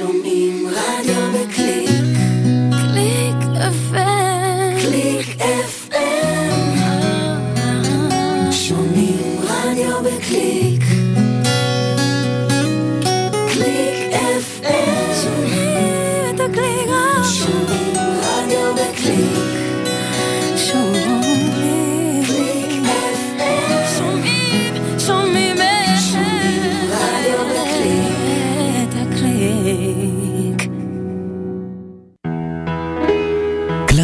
שומעים רדיו בקליק.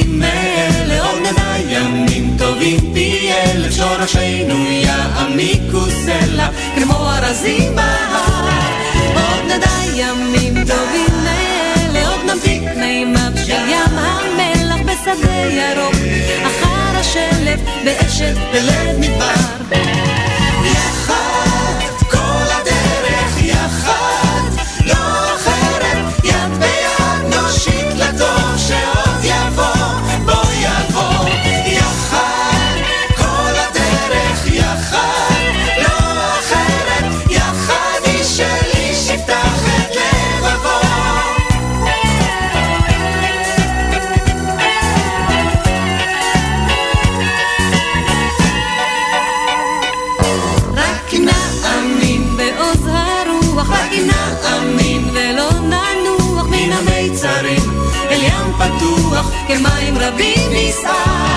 ימים מאלה, עוד נדע ימים טובים פי אלף, שורשינו יעמיקו סלע, כמו ארזים בהר. עוד נדע ימים טובים מאלה, עוד נמתיק מימיו של ים המלח בשדה ירוק, אחר השלף באשת בלב מדבר. כמים רבים נסער.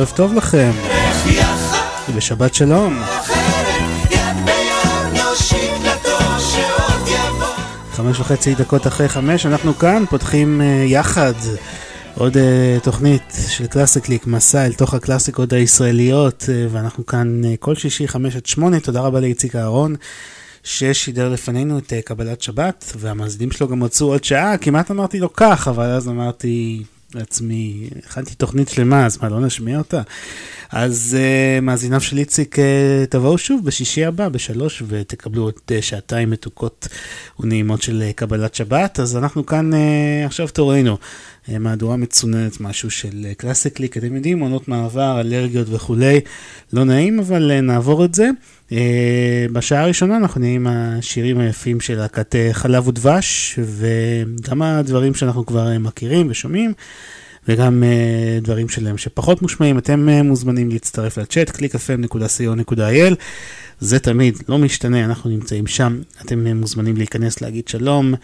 ערב טוב לכם, ושבת שלום. חמש וחצי דקות אחרי חמש, אנחנו כאן פותחים אה, יחד עוד אה, תוכנית של קלאסיקליק, מסע אל תוך הקלאסיקות הישראליות, אה, ואנחנו כאן כל שישי חמש עד שמונה, תודה רבה לאיציק אהרון. ששידר לפנינו את קבלת שבת, והמאזינים שלו גם רצו עוד שעה, כמעט אמרתי לו כך, אבל אז אמרתי לעצמי, הכנתי תוכנית שלמה, אז מה, לא נשמיע אותה? אז אה, מאזיניו של איציק, אה, תבואו שוב בשישי הבא בשלוש ותקבלו עוד אה, שעתיים מתוקות ונעימות של אה, קבלת שבת. אז אנחנו כאן אה, עכשיו תורנו. אה, מהדורה מצוננת, משהו של אה, קלאסיקליק, אתם יודעים, עונות מעבר, אלרגיות וכולי. לא נעים, אבל אה, נעבור את זה. בשעה הראשונה אנחנו נהיה עם השירים היפים של להקת חלב ודבש, וגם הדברים שאנחנו כבר מכירים ושומעים. וגם uh, דברים שלהם שפחות מושמעים, אתם uh, מוזמנים להצטרף לצ'אט, www.clickfm.co.il, זה תמיד לא משתנה, אנחנו נמצאים שם, אתם uh, מוזמנים להיכנס להגיד שלום,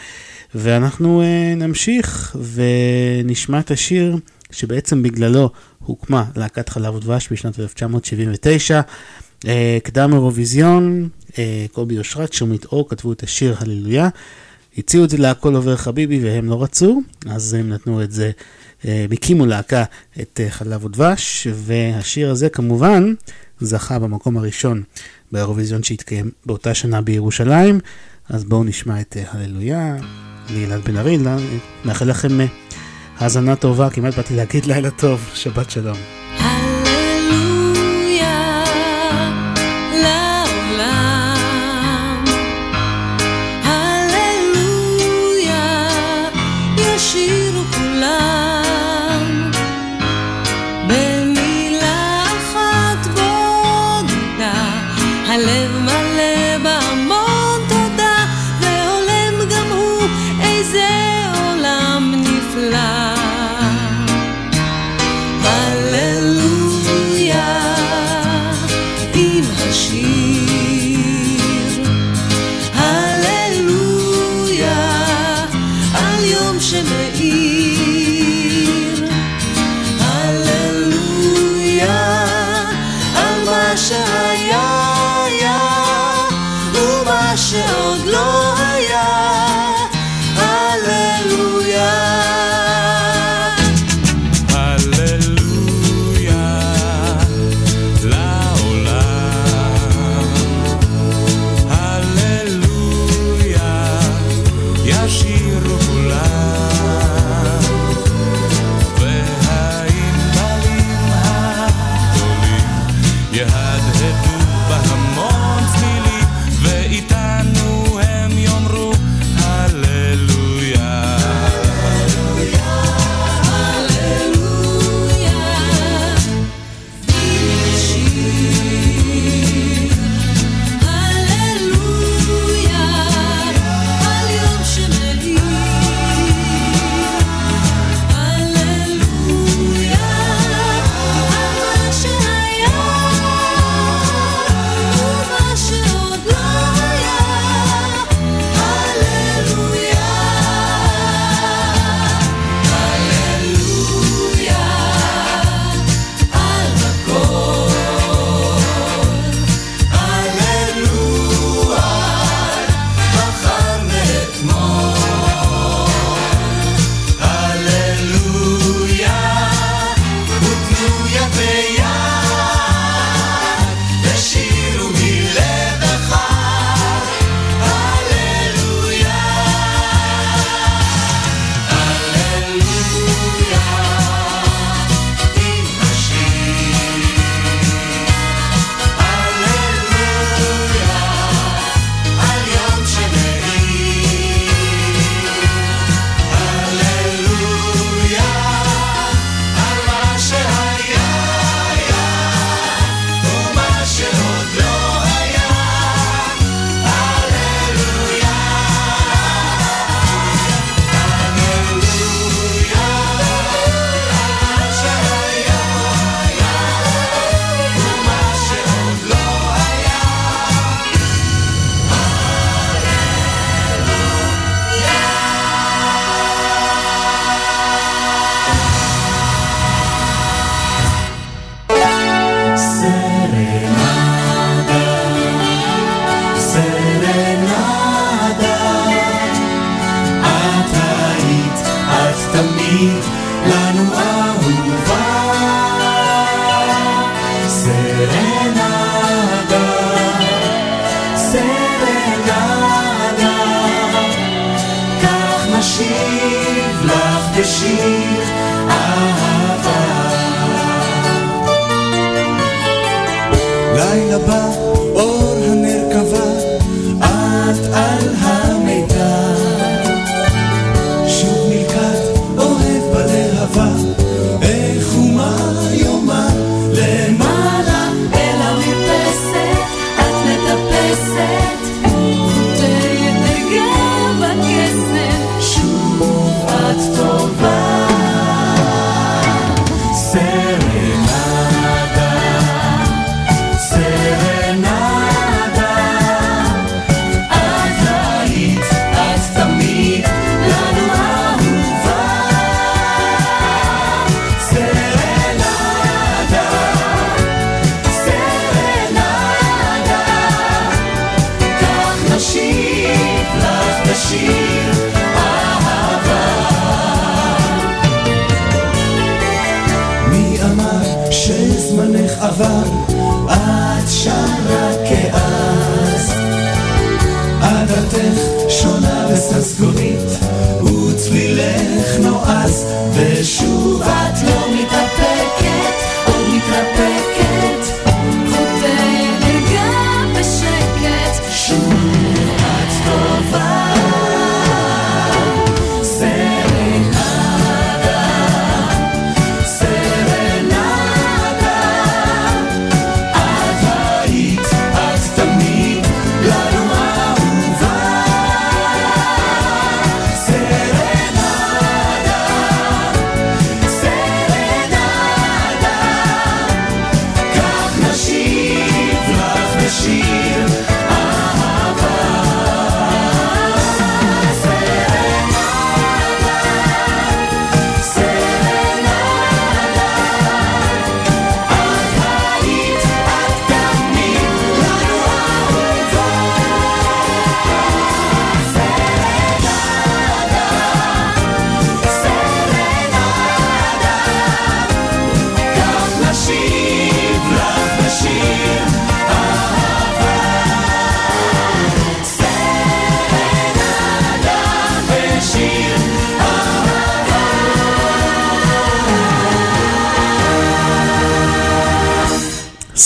ואנחנו uh, נמשיך ונשמע את השיר שבעצם בגללו הוקמה להקת חלב ודבש בשנת 1979. uh, קדם אירוויזיון, uh, קובי אושרת, שומית אור כתבו את השיר הללויה. הציעו את זה להכל עובר חביבי והם לא רצו, אז הם נתנו את זה אה, הקימו להקה את אה, חלב ודבש, והשיר הזה כמובן זכה במקום הראשון באירוויזיון שהתקיים באותה שנה בירושלים. אז בואו נשמע את אה, הללויה. אני אלעד בן ארי, מאחל לכם האזנה טובה, כמעט באתי להגיד לילה טוב, שבת שלום.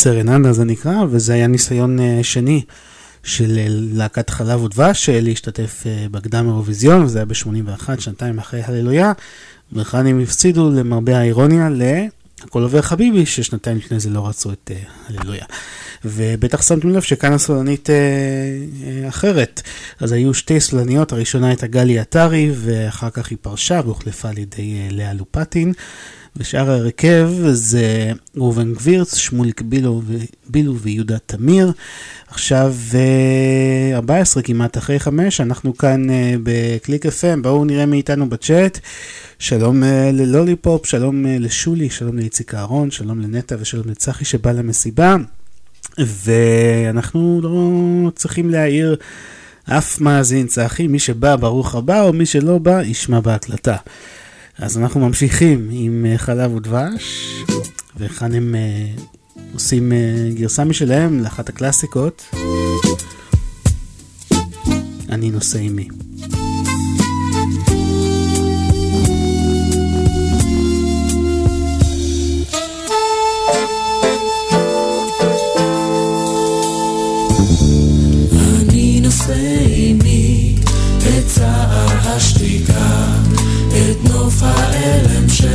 סרננדה זה נקרא, וזה היה ניסיון אה, שני של אה, להקת חלב ודבש אה, להשתתף בקדם אירוויזיון, וזה היה ב-81, שנתיים אחרי הללויה, וכאן הם הפסידו למרבה האירוניה ל"הכל עובר חביבי", ששנתיים לפני זה לא רצו את הללויה. ובטח שמתם לב שכאן הסולנית אחרת. אז היו שתי סולניות, הראשונה הייתה גלי עטרי, ואחר כך היא פרשה והוחלפה על ידי אה, לאה לופטין. ושאר ההרכב זה ראובן גבירץ, שמוליק בילו, בילו ויהודה תמיר. עכשיו 14 כמעט אחרי 5, אנחנו כאן ב Click FM, בואו נראה מי איתנו בצ'אט. שלום ללוליפופ, שלום לשולי, שלום לאיציק אהרון, שלום לנטע ושלום לצחי שבא למסיבה. ואנחנו לא צריכים להעיר אף מאזין צחי, מי שבא ברוך הבא, או מי שלא בא ישמע בהקלטה. אז אנחנו ממשיכים עם אה, חלב ודבש, וכאן הם uh, עושים uh, גרסה משלהם לאחת הקלאסיקות. אני נושא עימי.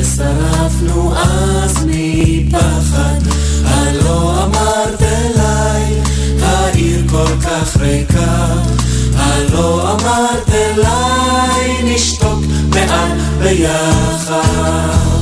ששרפנו אז מפחד. הלא אמרת אליי, העיר כל כך ריקה, הלא אמרת אליי, נשתוק מעט ביחד.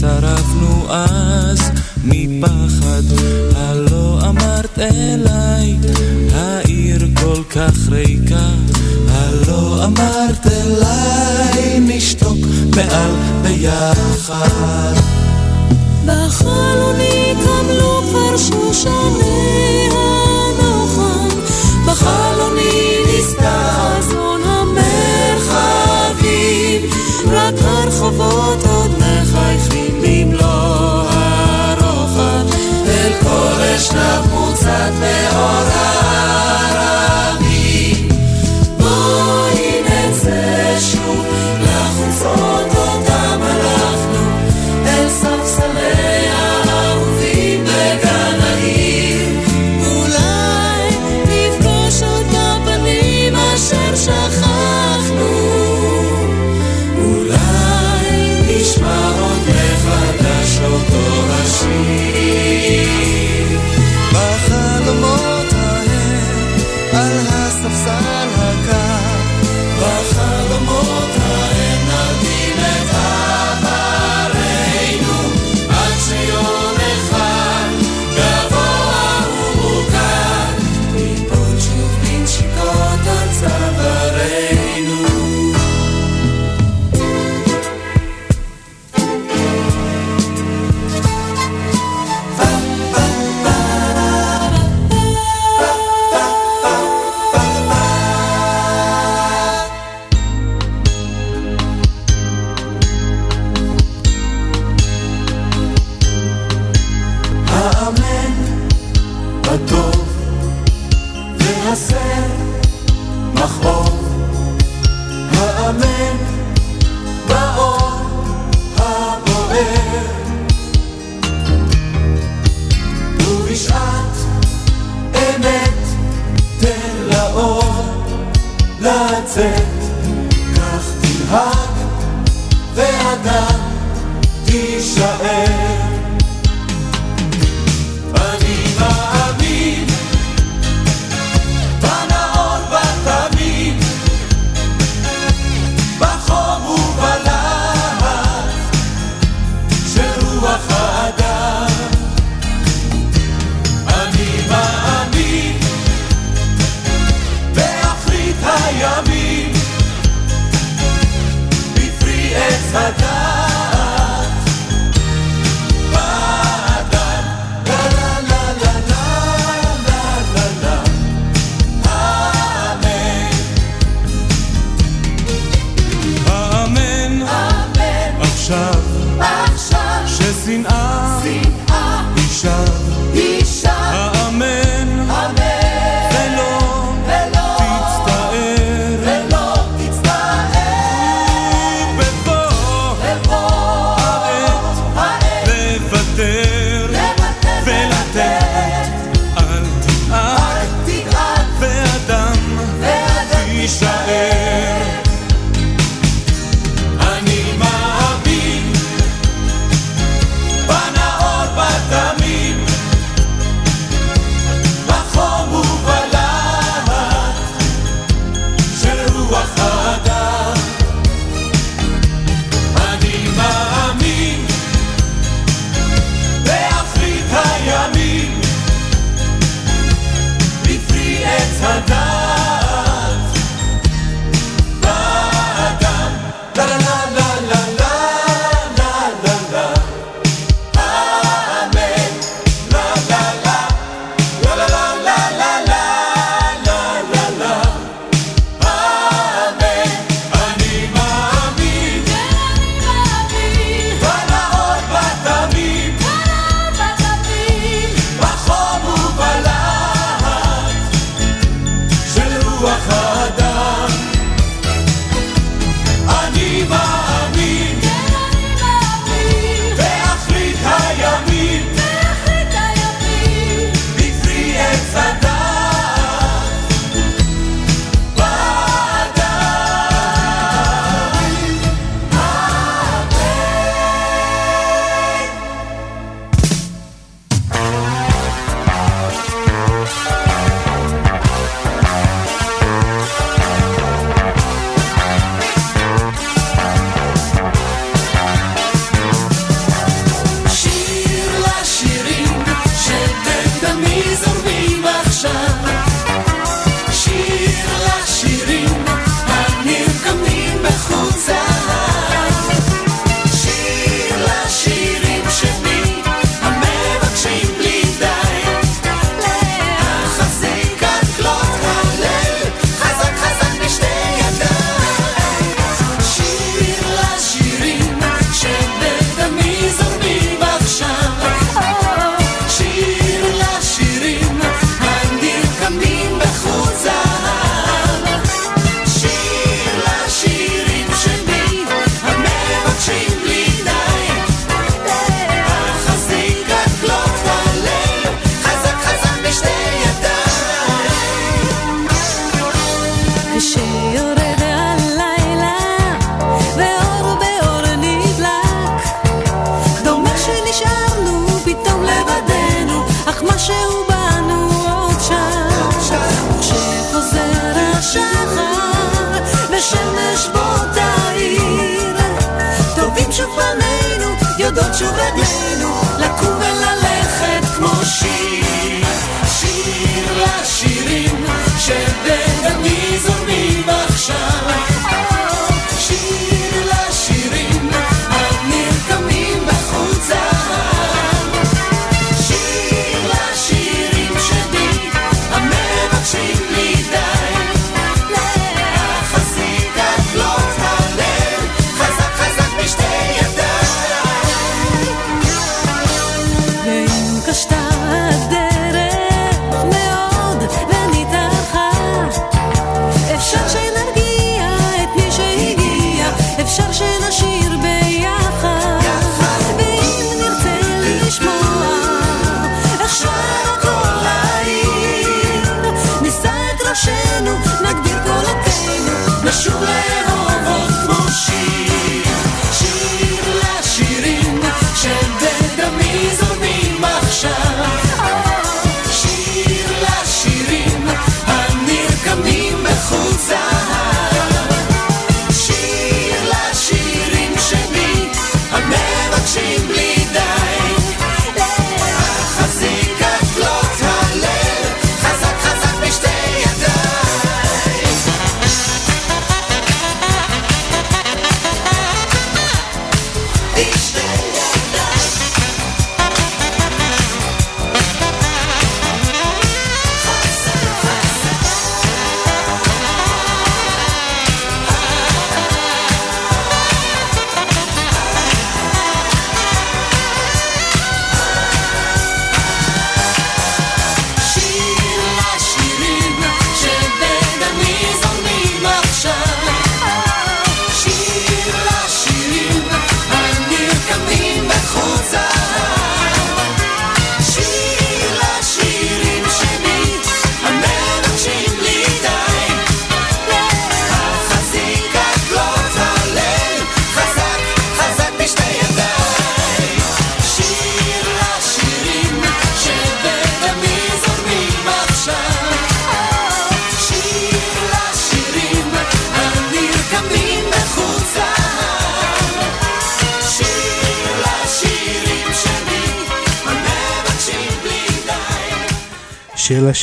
שרפנו אז מפחד, הלא אמרת אליי, העיר כל כך ריקה. הלא אמרת אליי, נשתוק מעל ביחד. בחלוני קמלו כבר שושנים אשנב מוצת מאורם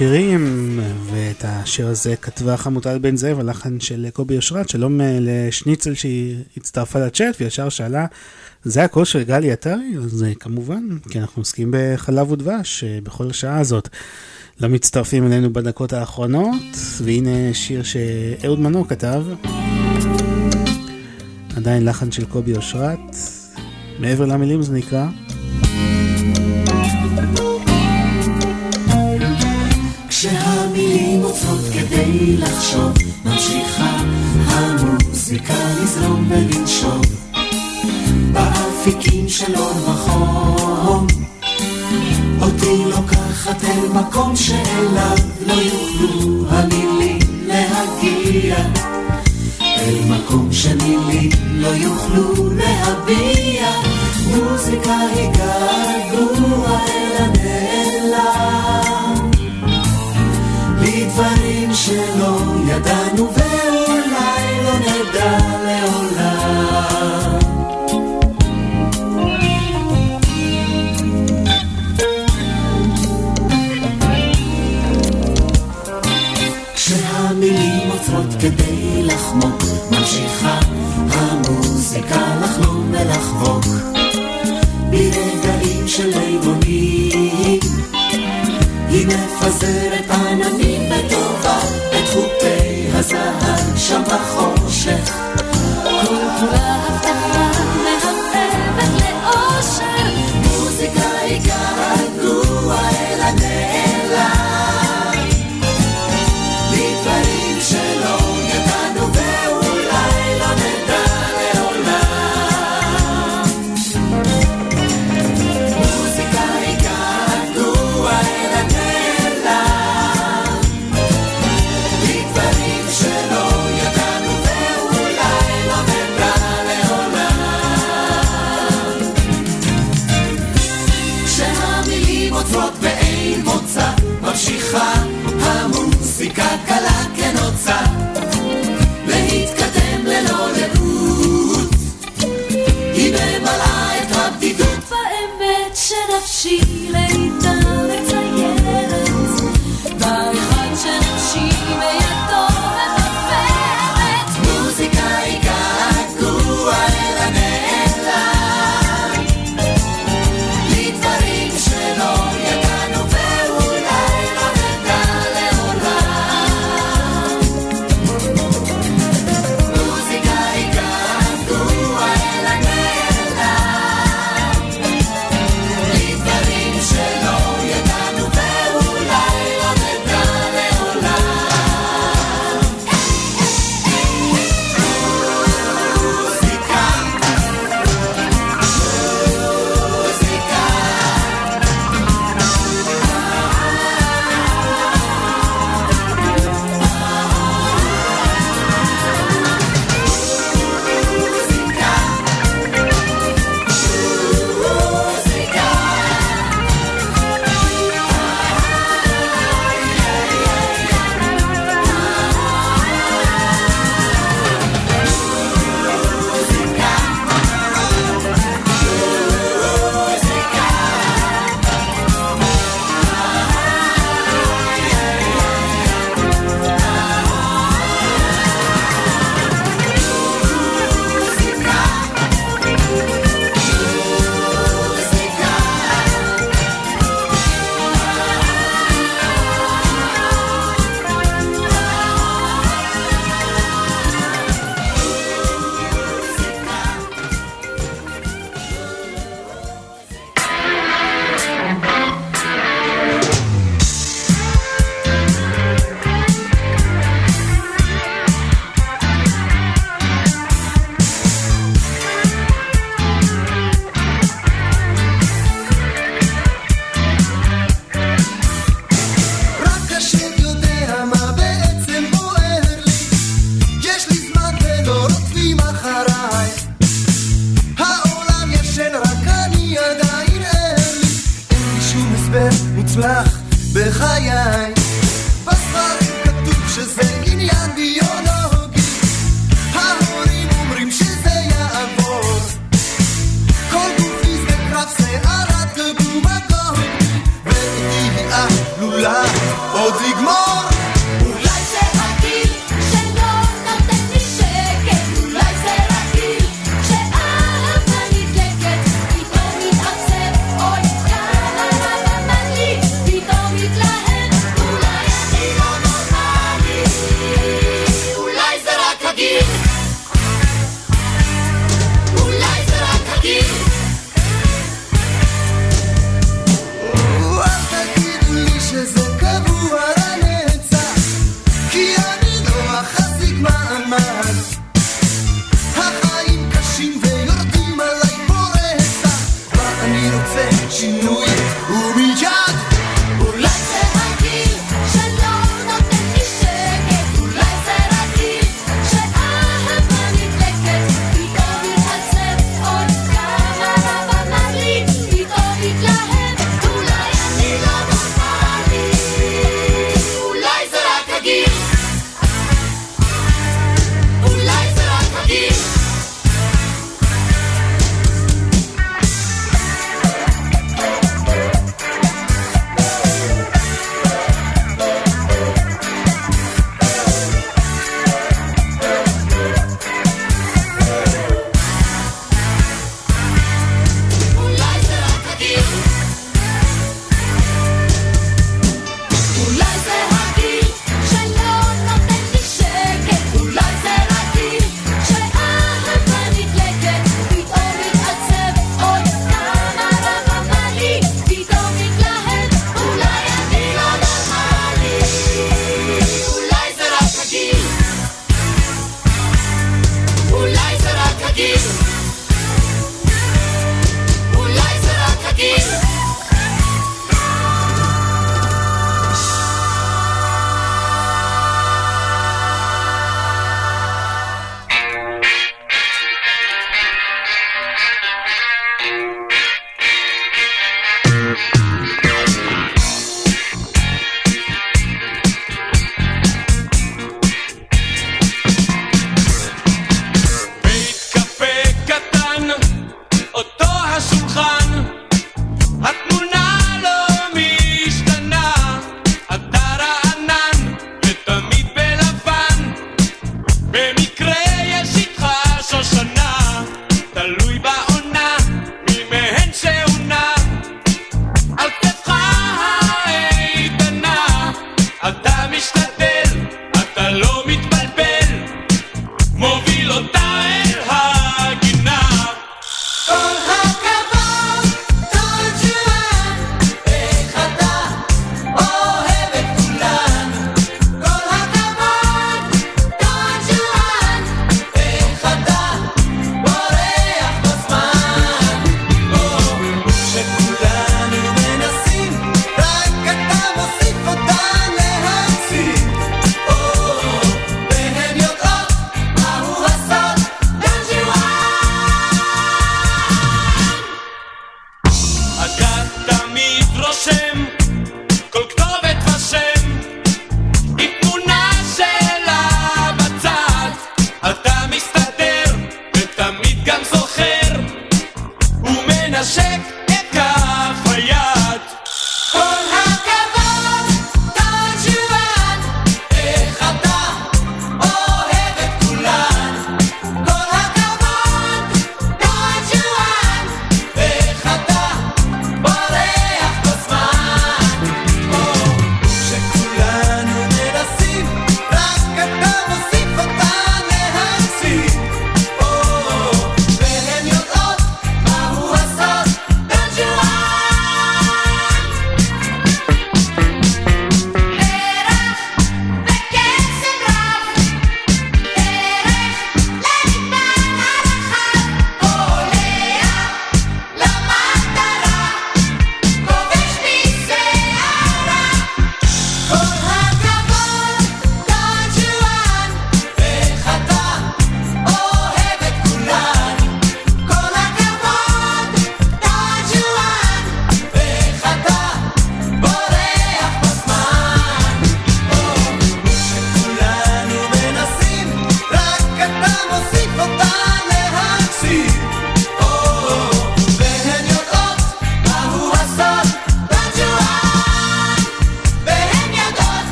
שיר לשירים, ואת השיר הזה כתבה חמוטל בן זאב, הלחן של קובי אושרת, שלום אה, לשניצל שהצטרפה לצ'אט וישר שאלה, זה הקול של גלי עטרי? אז אה, כמובן, כי אנחנו עוסקים בחלב ודבש אה, בכל השעה הזאת. למצטרפים אלינו בדקות האחרונות, והנה שיר שאהוד מנור כתב, עדיין לחן של קובי אושרת, מעבר למילים זה נקרא. כשהמילים עוצרות כדי לחשוב, ממשיכה המוזיקה לזרום ולנשוב באפיקים של אור וחום. אותי לוקחת אל מקום שאליו לא יוכלו המילים להגיע. אל מקום שמילים לא יוכלו להביע, מוזיקה היא געגוע אל הנעלם. דברים שלא ידענו ואולי לא נדע לעולם. כשהמילים עוצרות כדי לחמוק, ממשיכה המוזיקה לחלום ולחבוק. ברגעים של ליבונים היא מפזרת עננים הזהב שם בחושך. כל כולה הבטחה מהבהבת לאושר, מוזיקה היא 心累。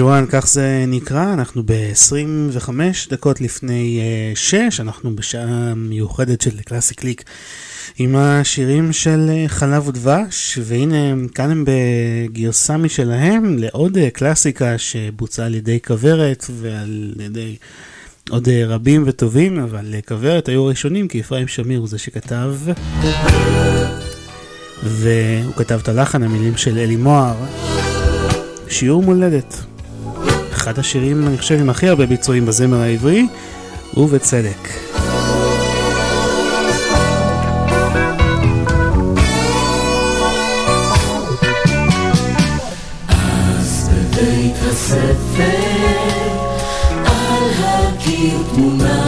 ג'ואן, כך זה נקרא, אנחנו ב-25 דקות לפני 6, אה, אנחנו בשעה מיוחדת של קלאסי קליק עם השירים של אה, חלב ודבש, והנה כאן הם בגרסה משלהם לעוד אה, קלאסיקה שבוצעה על ידי כוורת ועל ידי עוד רבים וטובים, אבל כוורת היו ראשונים כי אפרים שמיר הוא זה שכתב, והוא כתב את הלחן, המילים של אלי מוהר. שיעור מולדת. אחד השירים, אני חושב, עם הכי הרבה ביצועים בזמר העברי, ובצדק. שטות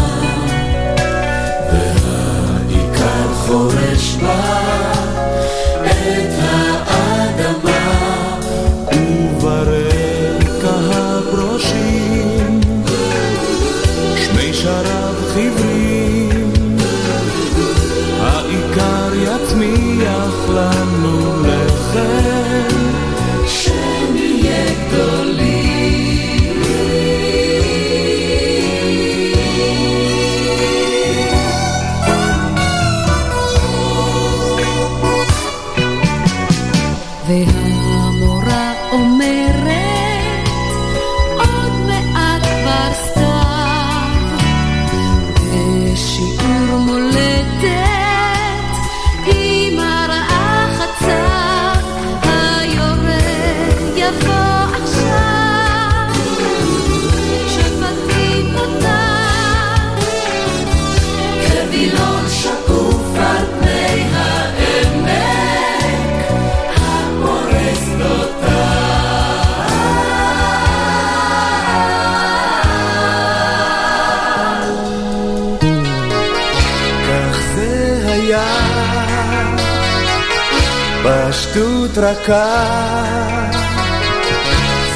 רכה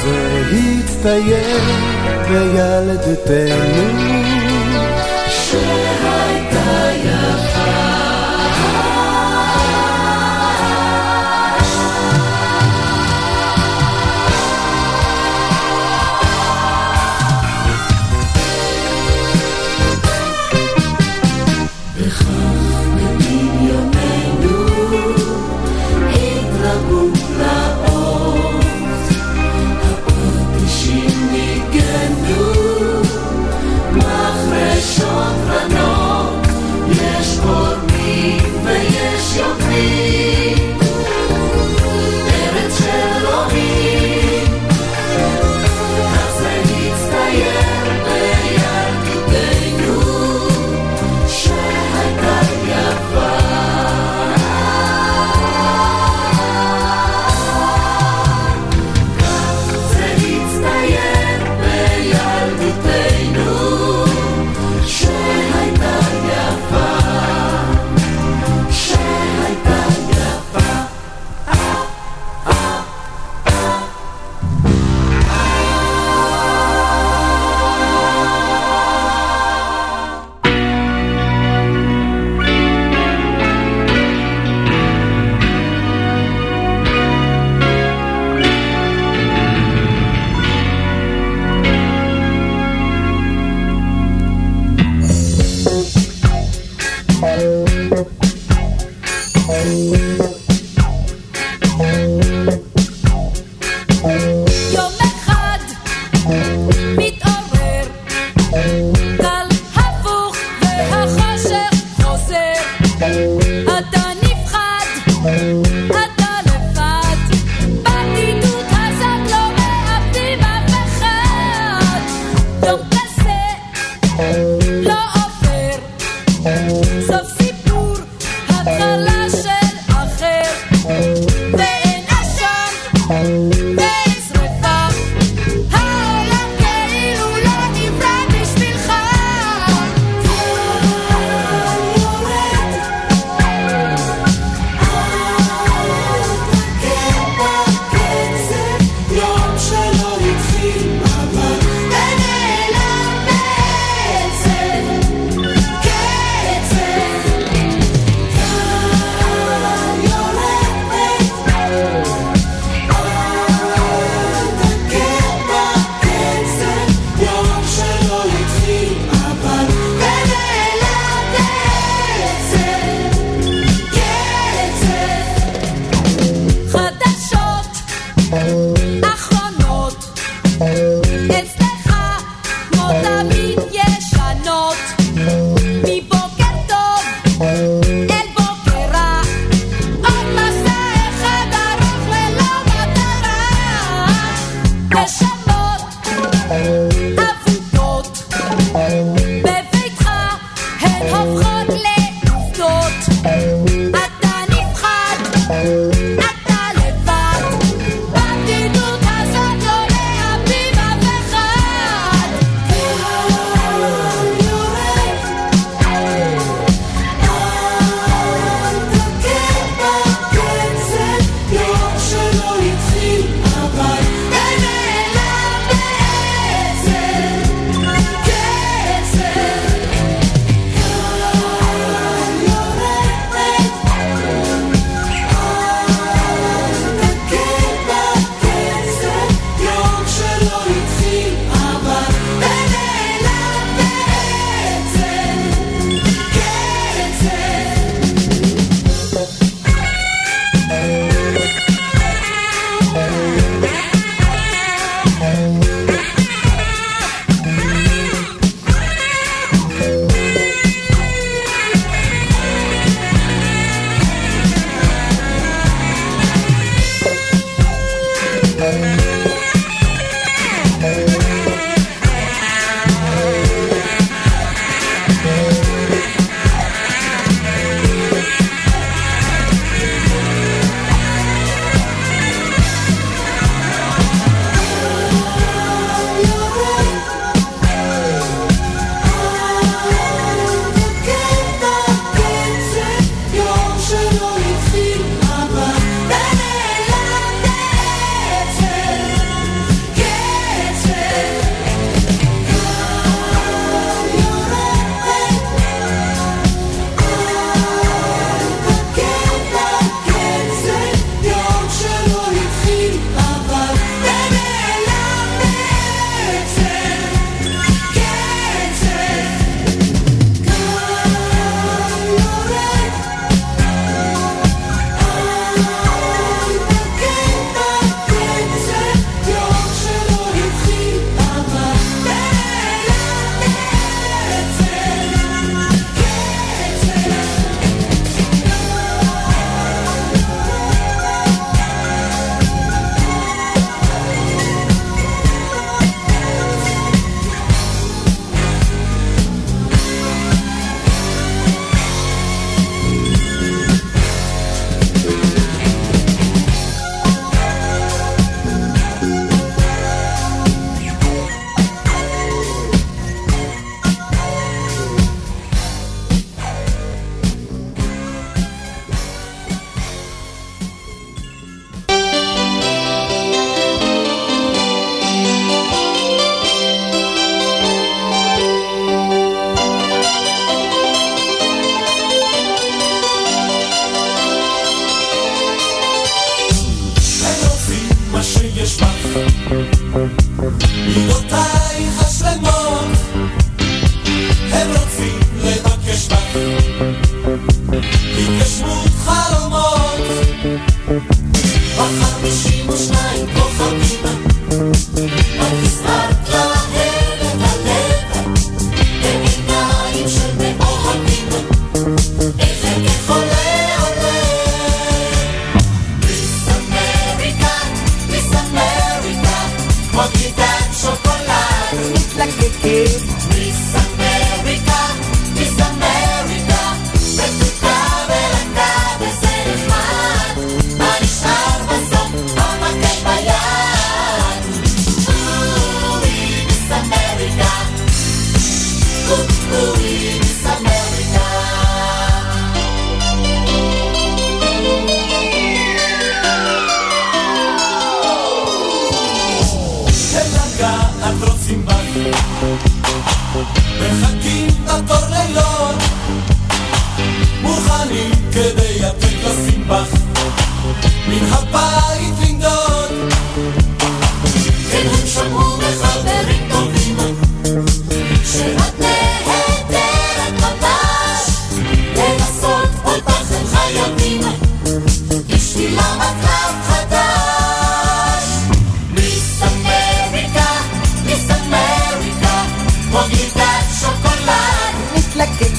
זה הצטייר בילדותנו שעות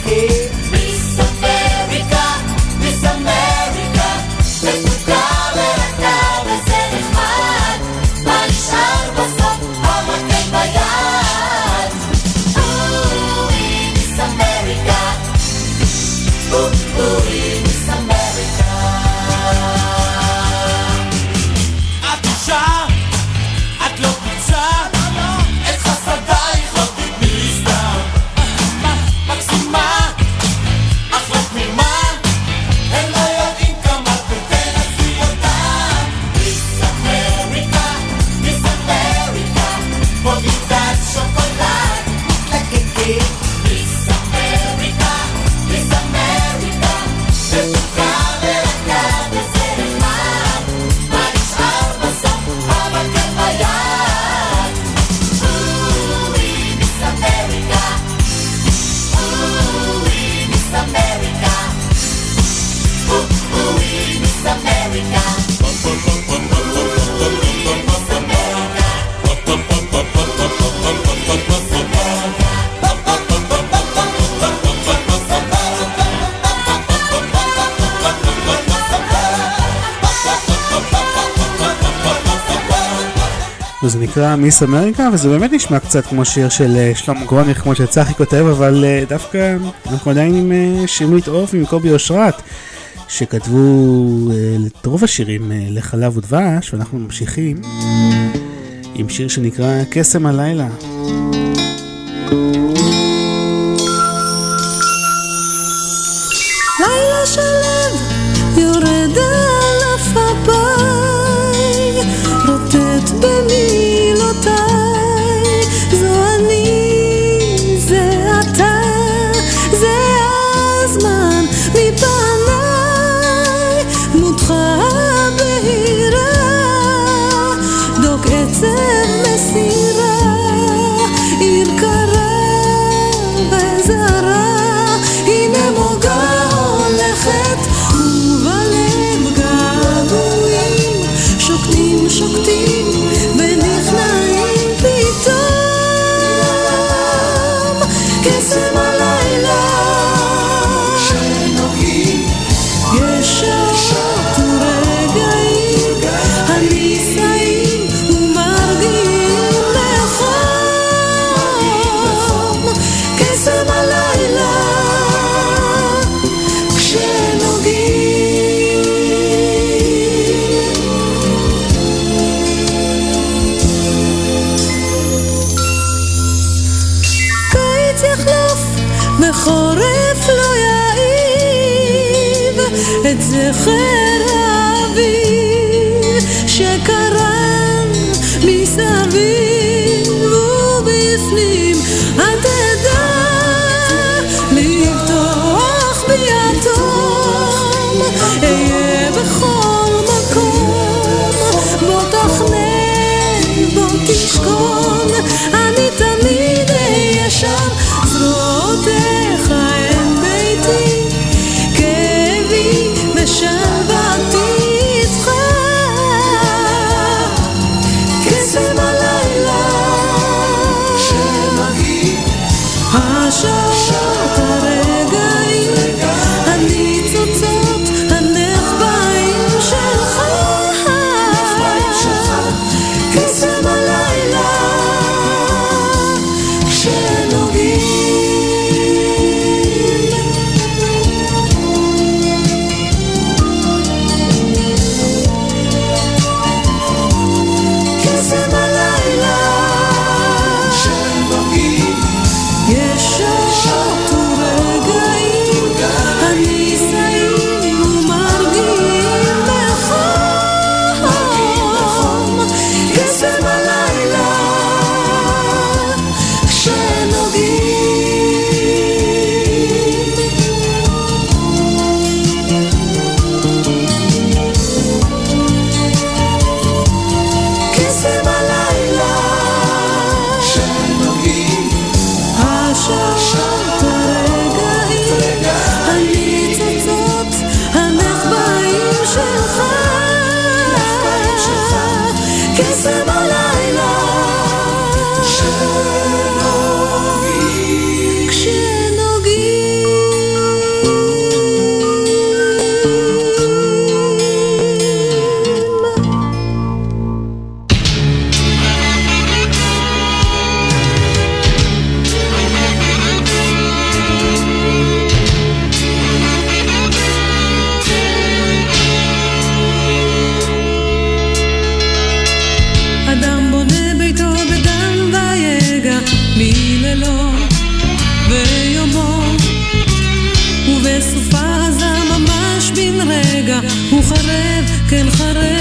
Hey. שנקרא מיס אמריקה, וזה באמת נשמע קצת כמו שיר של אה, שלמה גרוניך, כמו שצחי כותב, אבל אה, דווקא אנחנו עדיין עם אה, שמרית עוף עם קובי אושרת, שכתבו את רוב השירים לחלב ודבש, ואנחנו ממשיכים עם שיר שנקרא קסם הלילה. כן חרב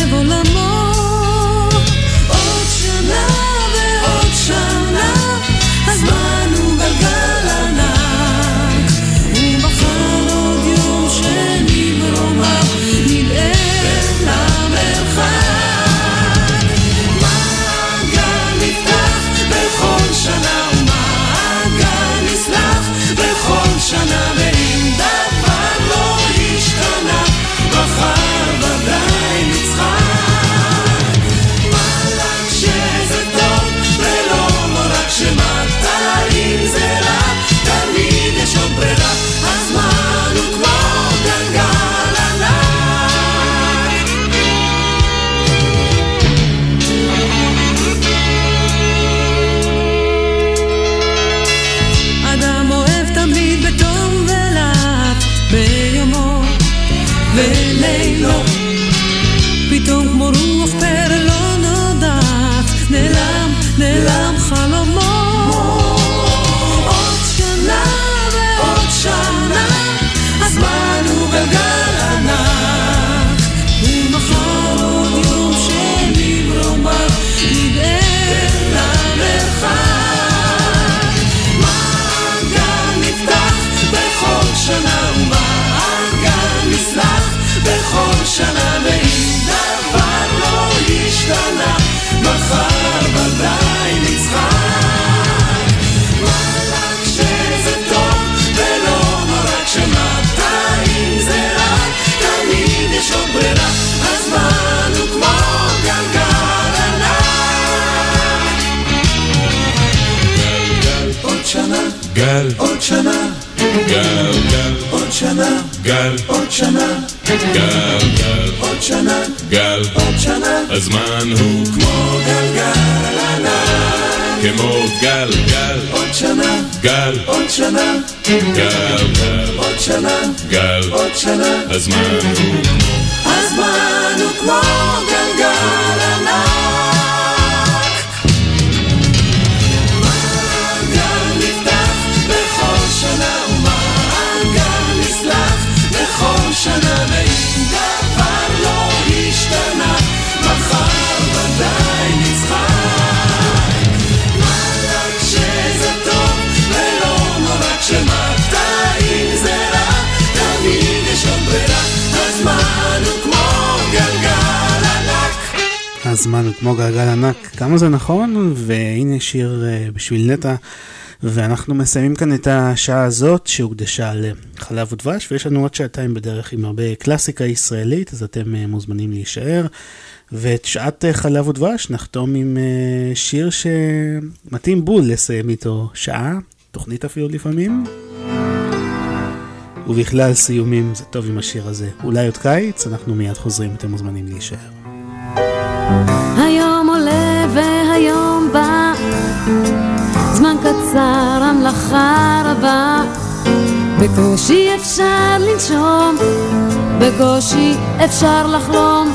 גל, עוד שנה. גל, גל, עוד שנה. גל, עוד שנה. גל, גל, עוד שנה. גל, עוד שנה. הזמן הוא כמו גלגל ענק כמו גל, גל, עוד שנה. גל, עוד שנה. גל, גל, עוד שנה. גל, עוד שנה. הזמן הוא הזמן הוא כמו גלגל ענק הזמן הוא כמו גלגל ענק, כמה זה נכון, והנה שיר אה, בשביל נטע, ואנחנו מסיימים כאן את השעה הזאת שהוקדשה לחלב ודבש, ויש לנו עוד שעתיים בדרך עם הרבה קלאסיקה ישראלית, אז אתם אה, מוזמנים להישאר. ואת שעת אה, חלב ודבש נחתום עם שיר שמתאים בול לסיים איתו שעה, תוכנית אפילו לפעמים. ובכלל סיומים זה טוב עם השיר הזה. אולי עוד קיץ, אנחנו מיד חוזרים, אתם מוזמנים להישאר. היום עולה והיום בא, זמן קצר, המלאכה רבה. בקושי אפשר לנשום, בקושי אפשר לחלום.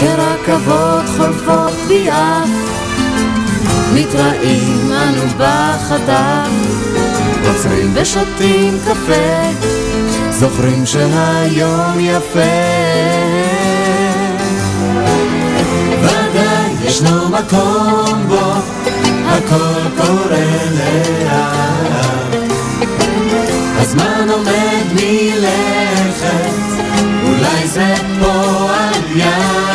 כרכבות חולפות ביעף, מתראים אנו בחטף, עוצרים ושותים קפה. זוכרים שהיום יפה. ודאי ישנו מקום בו הכל קורה לאט. הזמן עומד מלכת אולי זה פועל יד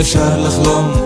אפשר לחלום,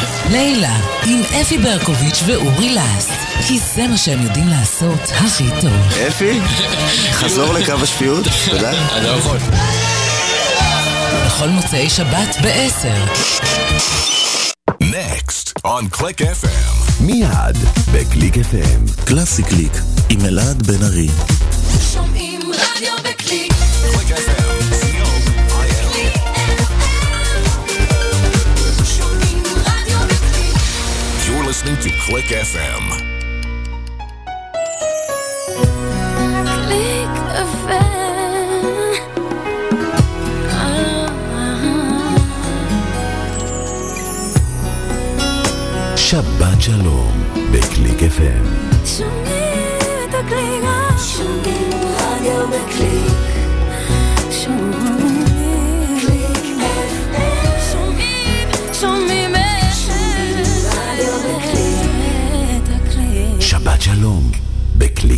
לילה, עם אפי ברקוביץ' ואורי לס. כי זה מה שהם יודעים לעשות הכי טוב. אפי, חזור לקו השפיות, תודה. אני לא יכול. בכל מוצאי שבת ב-10. Next on Click FM. מיד בקליק FM. קלאסי קליק עם אלעד בן ארי. Click FM. Click FM. שבת שלום ב Click FM. שומעים את הקליק. שומעים רדיו בקליק.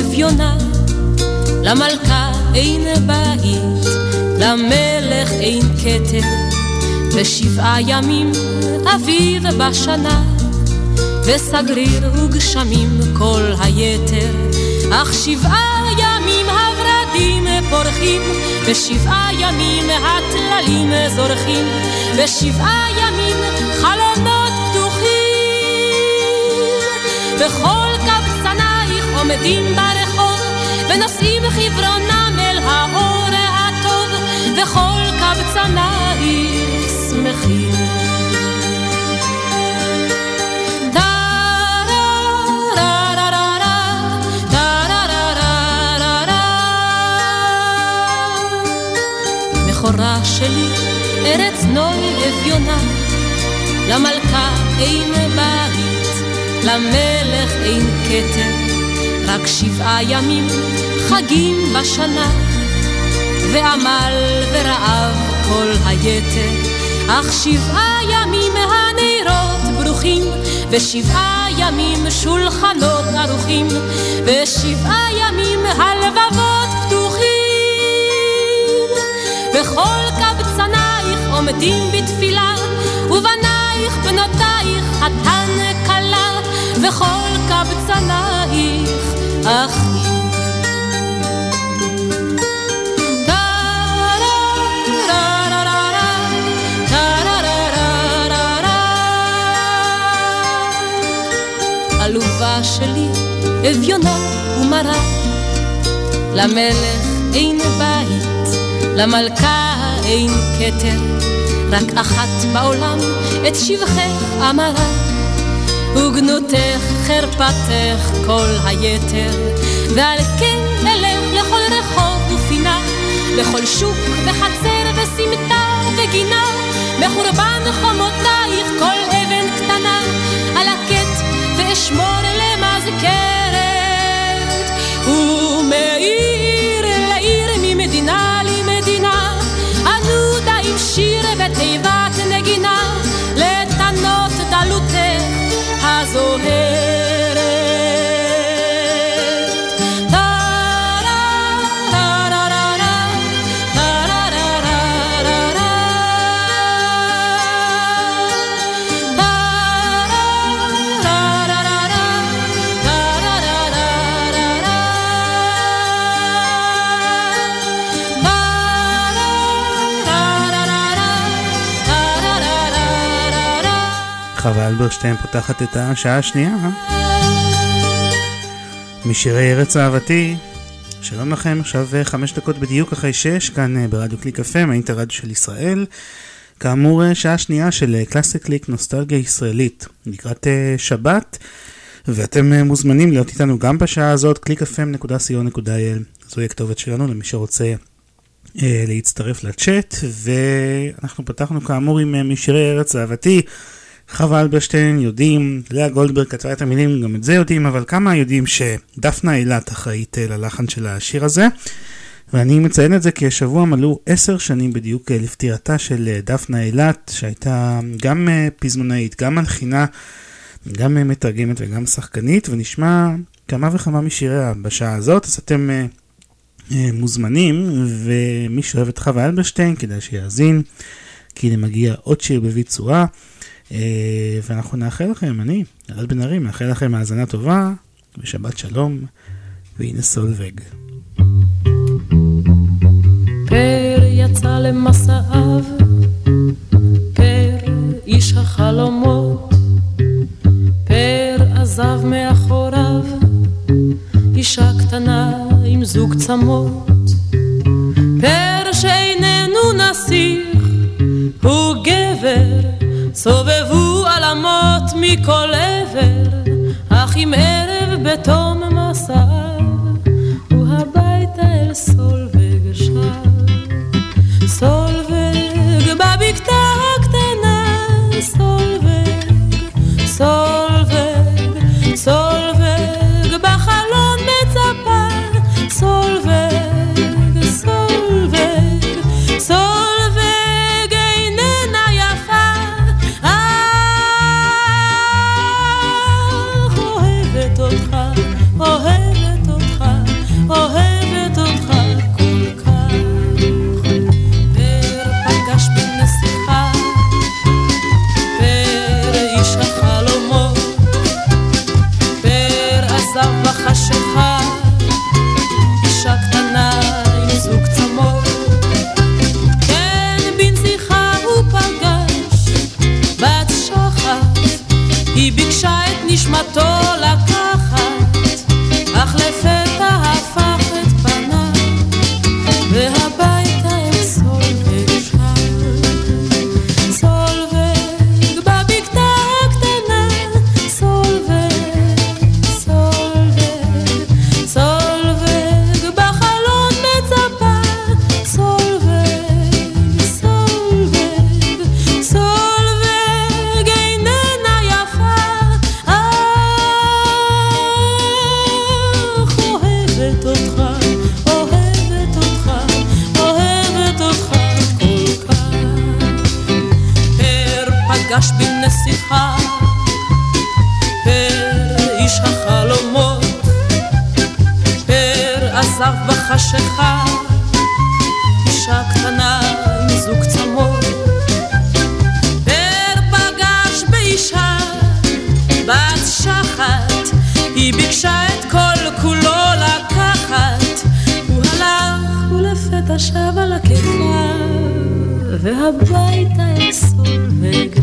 אביונה, למלכה אין בית, למלך אין כתר, ושבעה ימים אביב בשנה, וסגריר וגשמים כל היתר, אך שבעה ימים הורדים פורחים, ושבעה ימים הטללים זורחים, ושבעה ימים חלונות פתוחים. וכל עומדים ברחוב, ונושאים חברונם אל האור הטוב, וכל קבצנייך שמחים. שלי, ארץ נוי אביונה. למלכה אין בית, למלך אין כתר, רק שבעה ימים חגים בשנה. ועמל ורעב כל היתר, אך שבעה ימים הנרות ברוכים, ושבעה ימים שולחנות ערוכים, ושבעה ימים הלבבות וכל קבצנייך עומדים בתפילה, ובנייך בנותייך חתן כלה, וכל קבצנייך שלי, אביונה למלך אין בית. למלכה אין כתר, רק אחת בעולם את שבחך אמרה, וגנותך חרפתך כל היתר, ועל כן אלך לכל רחוב ופינה, לכל שוק וחצר וסמטה וגינה, מחורבן חומותייך כל אבן קטנה, על הקט ואשמור למזכרת, ומעיר אלברשטיין פותחת את השעה השנייה. משירי ארץ אהבתי, שלום לכם, עכשיו חמש דקות בדיוק אחרי שש, כאן אה, ברדיו Click FM, האינטרדיו של ישראל. כאמור, אה, שעה שנייה של אה, קלאסיק קליק נוסטלגיה ישראלית, לקראת שבת, ואתם מוזמנים להיות איתנו גם בשעה הזאת, www.clickfm.co.il, זוהי הכתובת שלנו למי שרוצה להצטרף לצ'אט, ואנחנו פתחנו כאמור עם משירי ארץ אהבתי. חווה אלברשטיין יודעים, לאה גולדברג כתבה את המילים, גם את זה יודעים, אבל כמה יודעים שדפנה אילת אחראית אה, ללחן של השיר הזה. ואני מציין את זה כי השבוע מלאו עשר שנים בדיוק אה, לפטירתה של אה, דפנה אילת, שהייתה גם פזמונאית, גם מלחינה, גם מתרגמת וגם שחקנית, ונשמע כמה וכמה משיריה בשעה הזאת, אז אתם מוזמנים, ומי שאוהב את חווה אלברשטיין כדאי שיאזין, כי למגיע עוד שיר בביצועה. אה, ואנחנו נאחל לכם, אני, אלעד בן ארי, מאחל לכם האזנה טובה, ושבת שלום, והנה סולווג. פר יצא למסעיו, עזב מאחוריו, אישה קטנה עם זוג צמות, פר שאיננו נסיך, הוא גבר סובבו עלמות מכל עבר, אך עם ערב בתום מסעיו, הוא הביתה אל סולווג שב. סולווג בבקתה הקטנה, סולווג, סולווג, בחשיכה, אישה קטנה עם זוג צמות. פר פגש באישה בת שחת, היא ביקשה את כל כולו לקחת. הוא הלך ולפתע שב על הכיפה, והביתה אל סולבג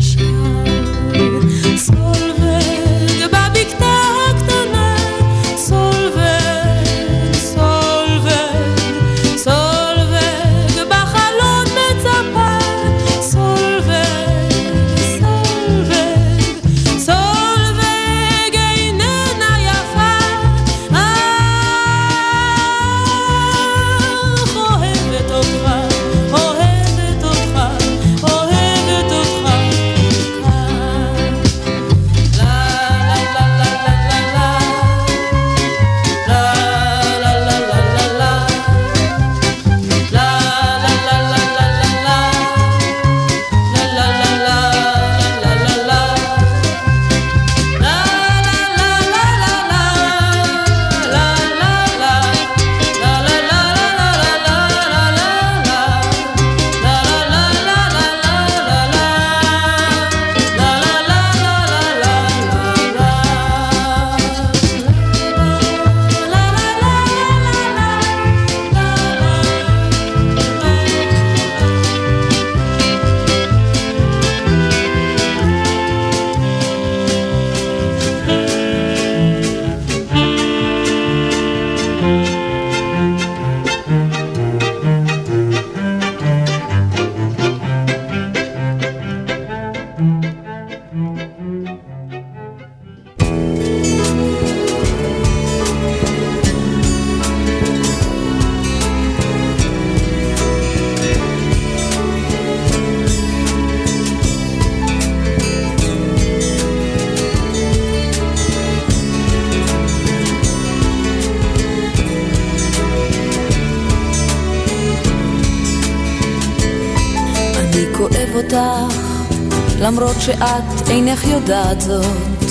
שאת אינך יודעת זאת,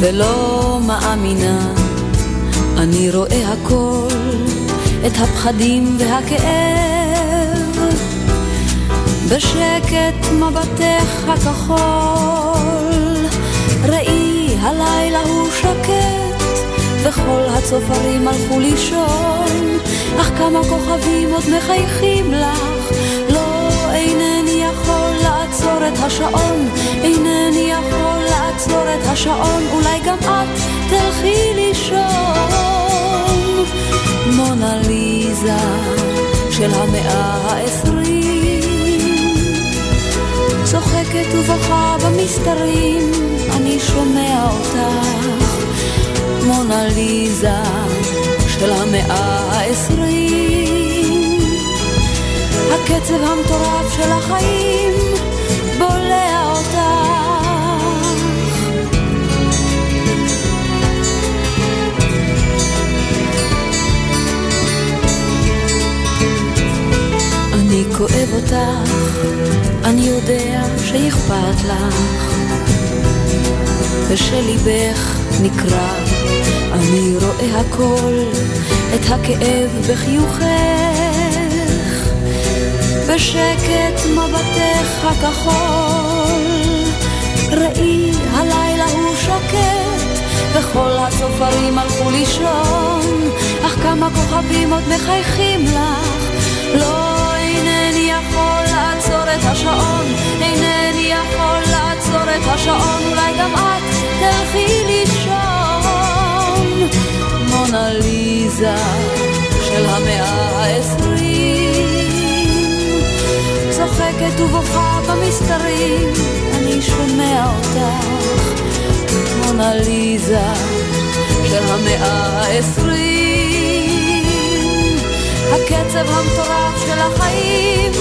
ולא מאמינה. אני רואה הכל, את הפחדים והכאב, בשקט מבטך הכחול. ראי, הלילה הוא שקט, וכל הצופרים הלכו לישון, אך כמה כוכבים עוד מחייכים לך, לעצור את השעון, אינני יכול לעצור את השעון, אולי גם את תלכי לישון. מונה ליזה של המאה העשרים, צוחקת ובוכה במסתרים, אני שומע אותך. מונה ליזה של המאה העשרים. הקצב המטורף של החיים כואב אותך, אני יודע שאכפת לך, ושליבך נקרע. אני רואה הכל, את הכאב בחיוכך, בשקט מבטך הכחול. ראי, הלילה הוא שקט, וכל הצופרים הלכו לישון, אך כמה כוכבים עוד מחייכים לך. לא, יכול לעצור את השעון, אינני יכול לעצור את השעון, אולי גם את תלכי לישון. מונה ליזה של המאה העשרים, צוחקת ובוכה במסתרים, אני שומע אותך. מונה ליזה של המאה העשרים, הקצב המטורף של החיים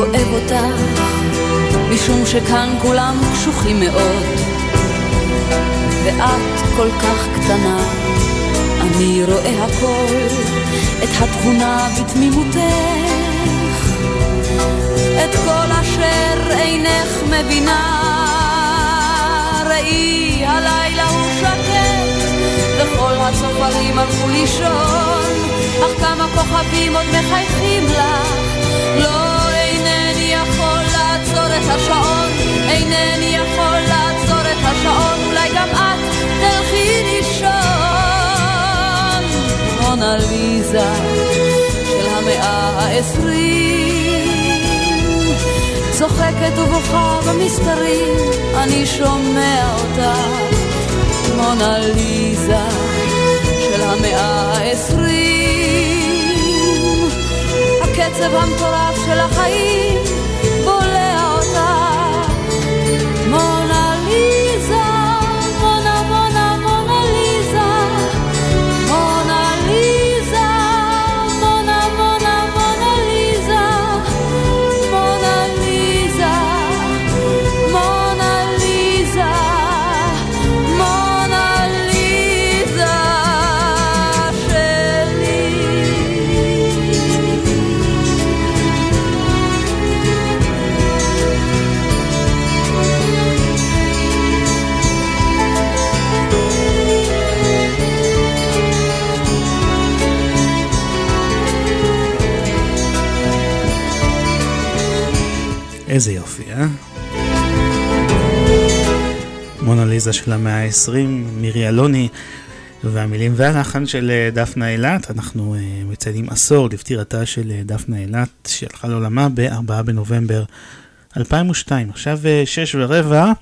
כואב אותך, משום שכאן כולם קשוחים מאוד, ואת כל כך קטנה. אני רואה הכל, את התבונה בתמימותך, את כל אשר אינך מבינה. ראי, הלילה הוא שקט, וכל הצופרים הלכו לישון, אך כמה כוכבים עוד מחייכים לך. לא, לעצור את השעון, אינני יכול לעצור את השעון, אולי גם את תלכי לישון. מונה ליזה של המאה העשרים. צוחקת ובוכה במסתרים, אני שומע אותך מונה ליזה של המאה העשרים. הקצב המטורף של החיים מונליזה של המאה ה-20, מירי אלוני, והמילים והלחן של אה, דפנה אילת. אנחנו אה, מציינים עשור לפטירתה של אה, דפנה אילת, שהלכה לעולמה ב-4 בנובמבר 2002. עכשיו שש ורבע,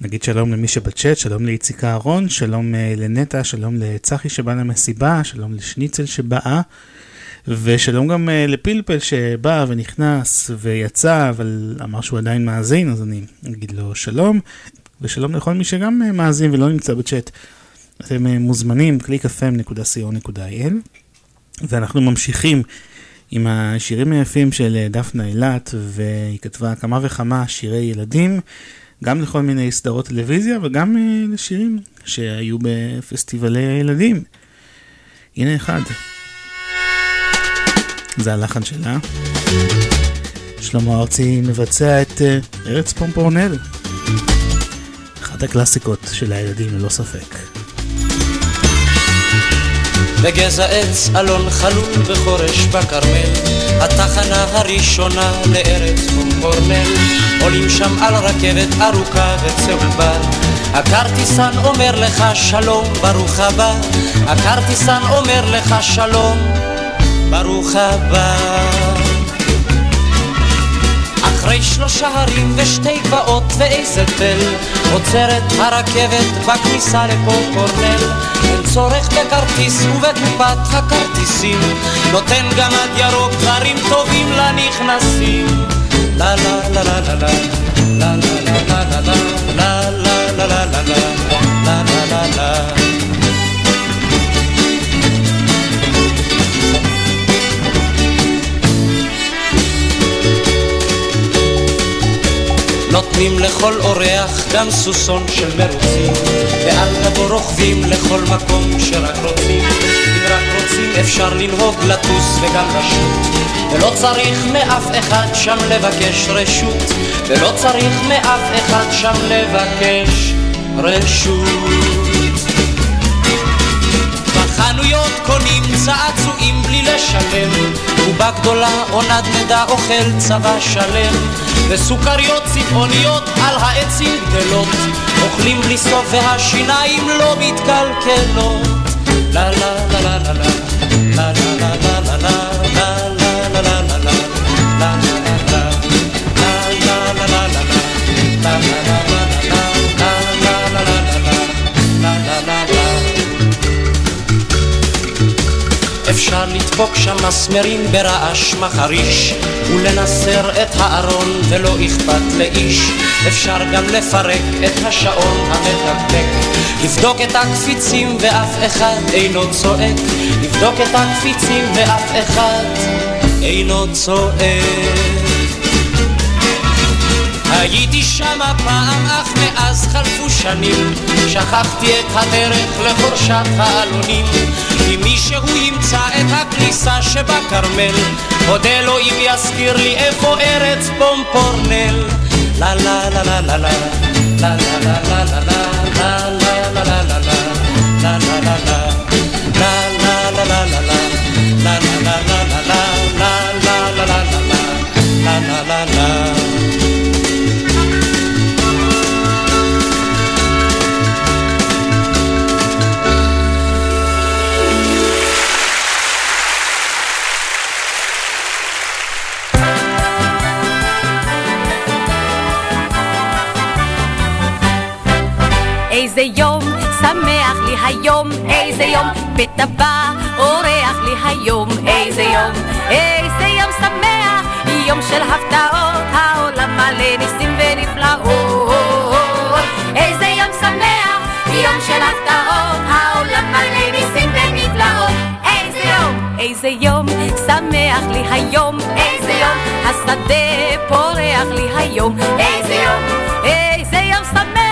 נגיד שלום למי שבצ'אט, שלום לאיציק אהרון, שלום לנטע, שלום לצחי שבא למסיבה, שלום לשניצל שבאה. ושלום גם לפלפל שבא ונכנס ויצא, אבל אמר שהוא עדיין מאזין, אז אני אגיד לו שלום, ושלום לכל מי שגם uh, מאזין ולא נמצא בצ'אט. אתם uh, מוזמנים, www.clickfm.co.il, ואנחנו ממשיכים עם השירים היפים של uh, דפנה אילת, והיא כתבה כמה וכמה שירי ילדים, גם לכל מיני סדרות טלוויזיה וגם לשירים שהיו בפסטיבלי הילדים. הנה אחד. זה הלחן שלה. שלמה ארצי מבצע את ארץ פומפורנל. אחת הקלאסיקות של הילדים ללא ספק. בגזע עץ אלון חלול וחורש בכרמל, התחנה הראשונה לארץ קורנל, עולים שם על רכבת ארוכה וצהובה, הכרטיסן אומר לך שלום, ברוך הבא, הכרטיסן אומר לך שלום, ברוך הבא. אחרי שלושה הרים ושתי גבעות ואיזה תל עוצרת הרכבת בכניסה לפה קורנל אין צורך בכרטיס ובקופת הכרטיסים נותן גמד ירוק דברים טובים לנכנסים לה לה לה לה לה לה לה לה לה לה לה לה לה נותנים לכל אורח גם סוסון של מרוצים. ועל גבו רוכבים לכל מקום שרק רוצים. אם רק רוצים אפשר לנהוג, לטוס וגם לשוט ולא צריך מאף אחד שם לבקש רשות. ולא צריך מאף אחד שם לבקש רשות. בחנויות קונים צעצועים בלי לשלם. ובגדולה או נדנדה אוכל צבא שלם וסוכריות צבעוניות על העצים גדלות אוכלים בלי סוף והשיניים לא מתקלקלות לה לה לה לה לה לה לה לה לה לה לה לה לה אפשר לדפוק שם מסמרים ברעש מחריש ולנסר את הארון ולא אכפת לאיש. אפשר גם לפרק את השעון המתקתק. לבדוק את הקפיצים ואף אחד אינו צועק. לבדוק את הקפיצים ואף אחד אינו צועק הייתי שמה פעם, אך מאז חלפו שנים שכחתי את הדרך לחורשת העלונים אם מישהו ימצא את הכניסה שבכרמל אודה לו אם יזכיר לי איפה ארץ פומפורנל לה לה לה לה לה לה לה לה לה לה לה לה לה לה לה לה לה איזה יום שמח לי היום, איזה יום הבא אורח לי היום, איזה יום, איזה יום שמח, יום של הפתעות, העולם מלא ניסים ונפלאות. איזה יום שמח, יום של הפתעות, העולם מלא ניסים ונפלאות. איזה יום, איזה יום שמח לי היום, איזה יום השדה פורח לי היום, איזה יום, איזה יום שמח,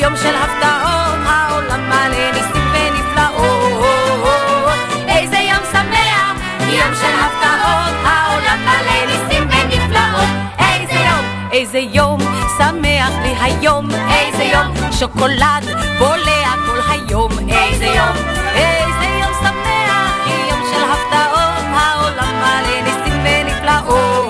יום של הפתעות, העולם מלא ניסים ונפלאות. איזה יום שמח, יום של הפתעות, העולם מלא ניסים ונפלאות. איזה יום, איזה יום שמח לי היום, איזה יום שוקולד בולע כל היום, איזה יום, איזה יום שמח, יום של הפתעות, העולם מלא ניסים ונפלאות.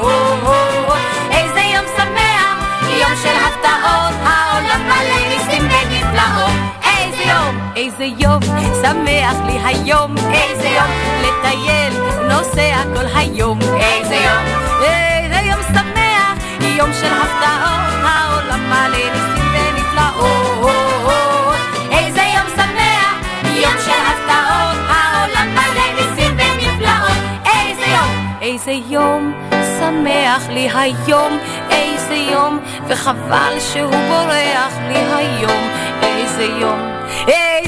איזה יום שמח לי היום, איזה יום לטייל, נוסע כל היום, איזה יום, איזה יום שמח, יום של הפתעות, העולם מלא ניסים ונפלאות. איזה יום שמח, יום של הפתעות, העולם מלא ניסים ונפלאות. איזה יום, איזה יום שמח לי היום, איזה יום, וחבל שהוא בורח לי היום, איזה יום, איזה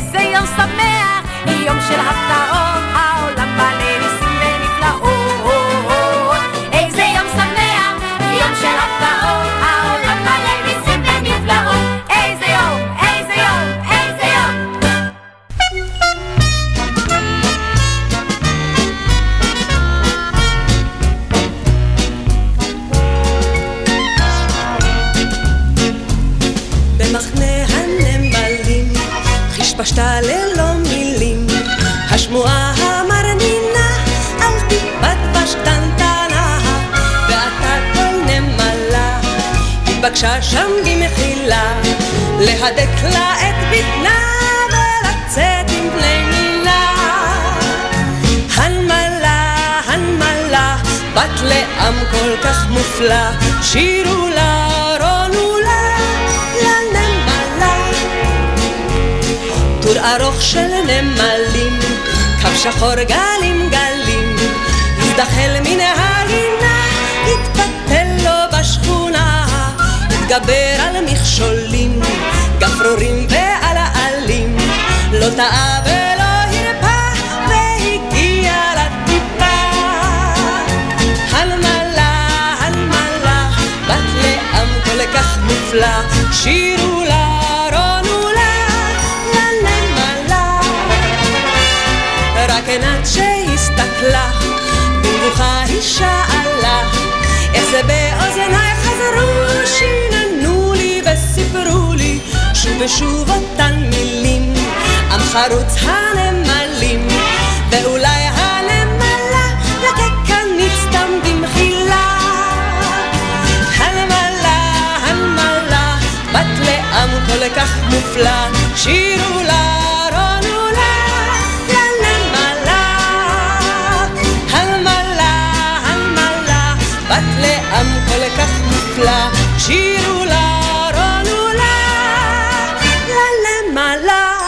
יום שמח, יום של הפתעות, העולם מלא התבקשה שם במחילה להדק לה את בטנה ולצאת עם בני מינה הנמלה, הנמלה, בת לעם כל כך מופלא שירו לה, רונו לה, לנמלה. טור ארוך של נמלים, קו שחור גלים גלים, הזדחל מן הגינה, התגבר על מכשולים, גפרורים ועל העלים, לא טעה ולא הרפה, והגיע לטיפה. הנמלה, הנמלה, בת לעם כל כך מופלא, שירו לה, רונו לה, לנמלה. רק עינת שהסתכלה, במבוכה היא שאלה, איך זה באוזניי חזרו, שיננו לי וסיפרו לי שוב ושוב אותן מילים, עם חרוץ הנמלים, ואולי הנמלה לקקנית סתם במחילה. הנמלה, הנמלה, בת לעם כל כך מופלא, שירו לה כך נפלא, שירו לה רולולה, לה למעלה.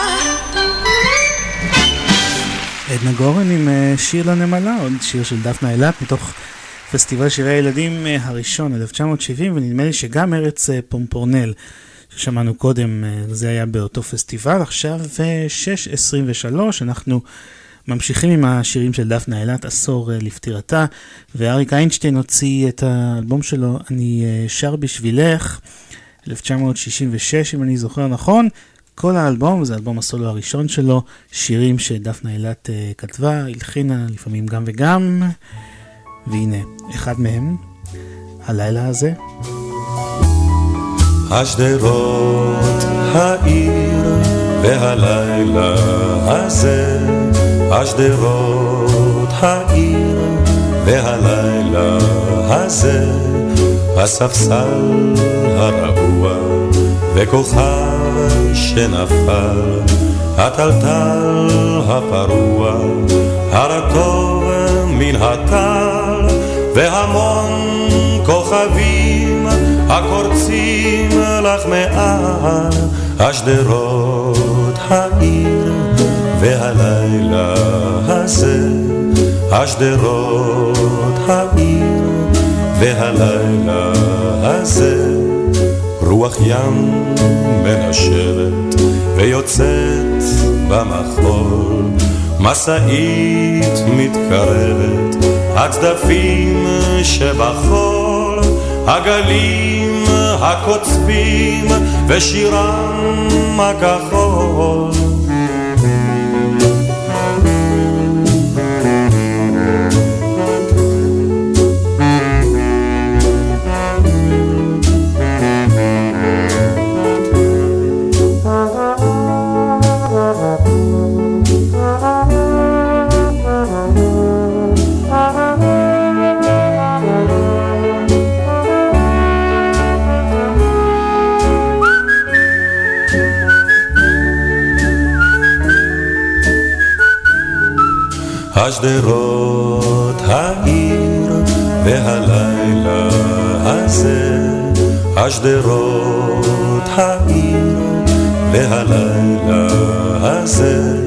עדנה גורן עם אה, שיר לנמלה, עוד שיר של דפנה אילת מתוך פסטיבל שירי הילדים אה, הראשון, 1970, ונדמה לי שגם ארץ אה, פומפורנל. ששמענו קודם, זה היה באותו פסטיבל, עכשיו 6.23, אנחנו ממשיכים עם השירים של דפנה אילת, עשור לפטירתה, ואריק איינשטיין הוציא את האלבום שלו, אני שר בשבילך, 1966, אם אני זוכר נכון. כל האלבום, זה אלבום הסולו הראשון שלו, שירים שדפנה אילת uh, כתבה, הלחינה, לפעמים גם וגם, והנה, אחד מהם, הלילה הזה. השדרות, העיר, והלילה הזה, השדרות, העיר, והלילה הזה, הספסל הרעוע, וכוכב שנפל, הטלטל הפרוע, הרטוב מן הטל, והמון כוכבים הקורצים לך מעל השדרות העיר והלילה הזה, השדרות העיר והלילה הזה. רוח ים מנשבת ויוצאת במחול, משאית מתקרבת, הצדפים שבחול, הגלים הקוצבים ושירם הכחול. השדרות העיר והלילה הזה, השדרות העיר והלילה הזה,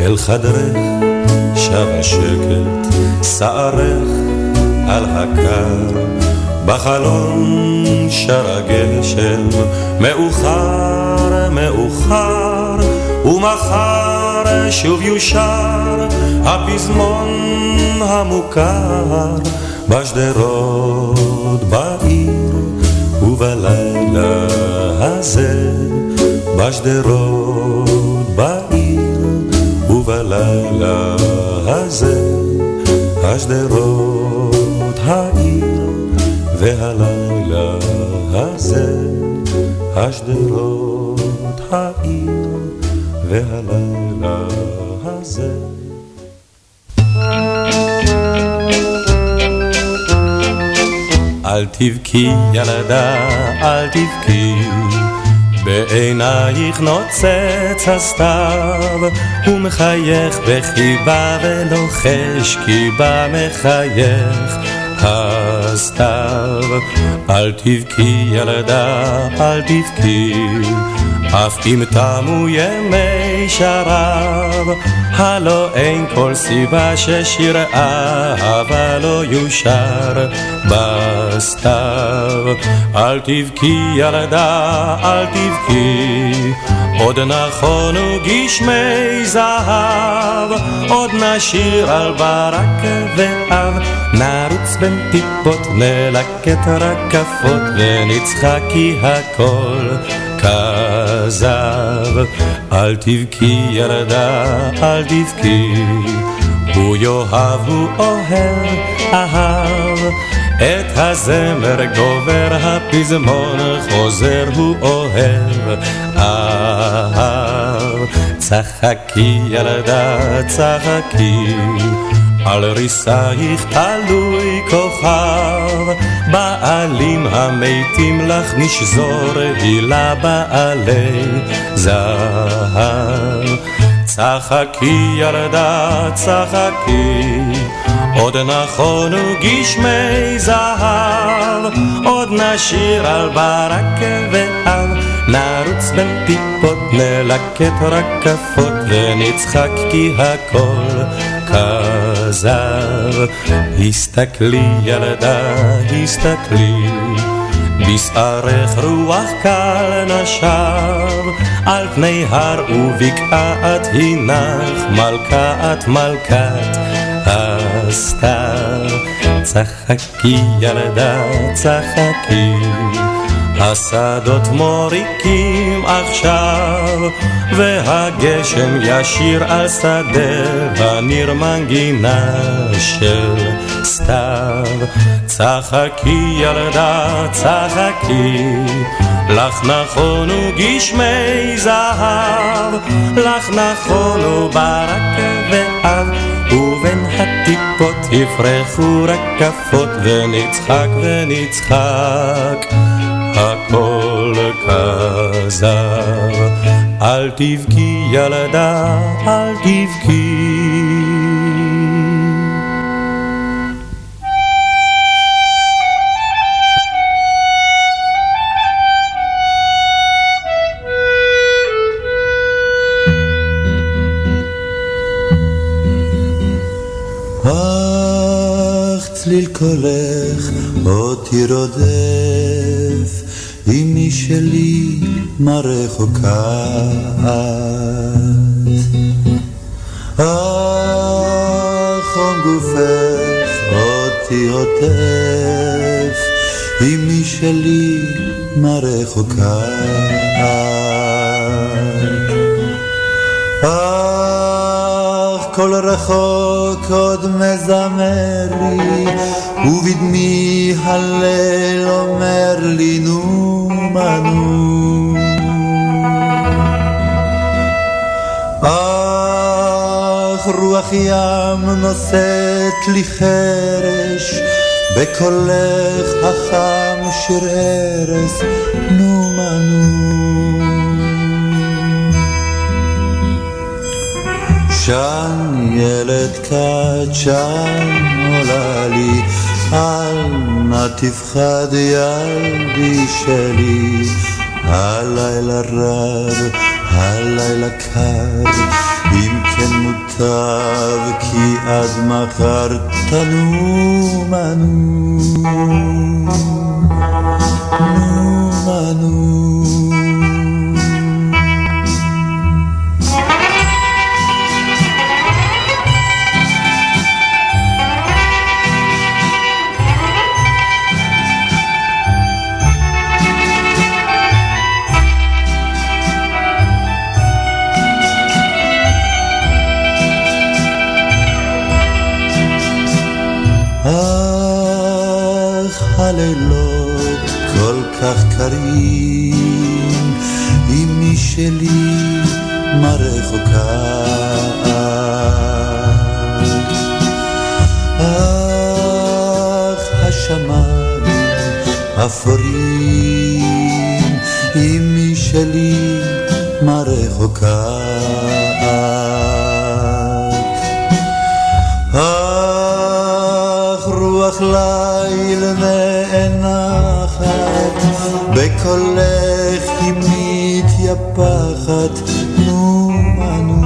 אל חדרך שב השקט, שערך על הקר, בחלון שר הגשם, מאוחר מאוחר, ומחר שוב יושר הפזמון המוכר בשדרות בעיר ובלילה הזה בשדרות בעיר ובלילה הזה השדרות העיר והלילה הזה השדרות העיר והלילה הזה אל תבכי ילדה, אל תבכי, בעינייך נוצץ הסתיו, הוא מחייך בחיבה ולוחש כי בה מחייך הסתיו. אל תבכי ילדה, אל תבכי, אף אם תמו ימי שרב, הלא אין כל סיבה ששיר אהבה לא יושר בסתיו. אל תבכי ילדה, אל תבכי, עוד נכונו גשמי זהב, עוד נשיר על ברק ואב, נרוץ בין טיפות, נלקט רקפות, ונצחק כי הכל כזב. אל תבכי ילדה, אל תבכי, הוא יאהב, הוא אוהב, אהב. את הזמר גובר, הפזמון חוזר, הוא אוהב, אהב. צחקי ילדה, צחקי. על ריסייך תלוי כוכב, בעלים המתים לך נשזור הילה בעלי זהב. צחקי ילדה, צחקי, עוד נכונו גשמי זהב, עוד נשיר על ברק ואב, נרוץ בין טיפות, נלקט רקפות, ונצחק כי הכל כזב. הסתכלי ילדה, הסתכלי, בשערך רוח קל נשב, על פני הר ובקעה את הנך, מלכה את מלכת הסתיו. צחקי ילדה, צחקי, השדות מוריקים עכשיו, והגשם ישיר על שדה, וניר מנגינה של סתיו. צחקי ילדה, צחקי, לך נכונו גשמי זהב, לך נכונו ברק ואב, ובין הטיפות יפרחו רקפות, ונצחק ונצחק, הכל כזב. אל תבכי ילדה, אל תבכי. צליל קולך אותי רודף, אמי שלי מה רחוקה את. חום גופך אותי עוטף, אמי שלי מה רחוקה את. קול רחוק עוד מזמר לי, ובדמי הליל אומר לי נו מה נו. אך רוח ים נושאת לי חרש, בקולך החם שיר ארס, נו מה שן ילד כת שן עולה לי, אל נא תפחד ילדי שלי, הלילה רב, הלילה קר, אם כן מוטב כי עד מחר תנו מנו, נו מנו. הלילות כל כך קרים, אמי שלי מה רחוקה. אך השמיים אפורים, אמי שלי מה רחוקה. אך רוח ליל נאנחת, קולך היא מתייפחת, נו אנו.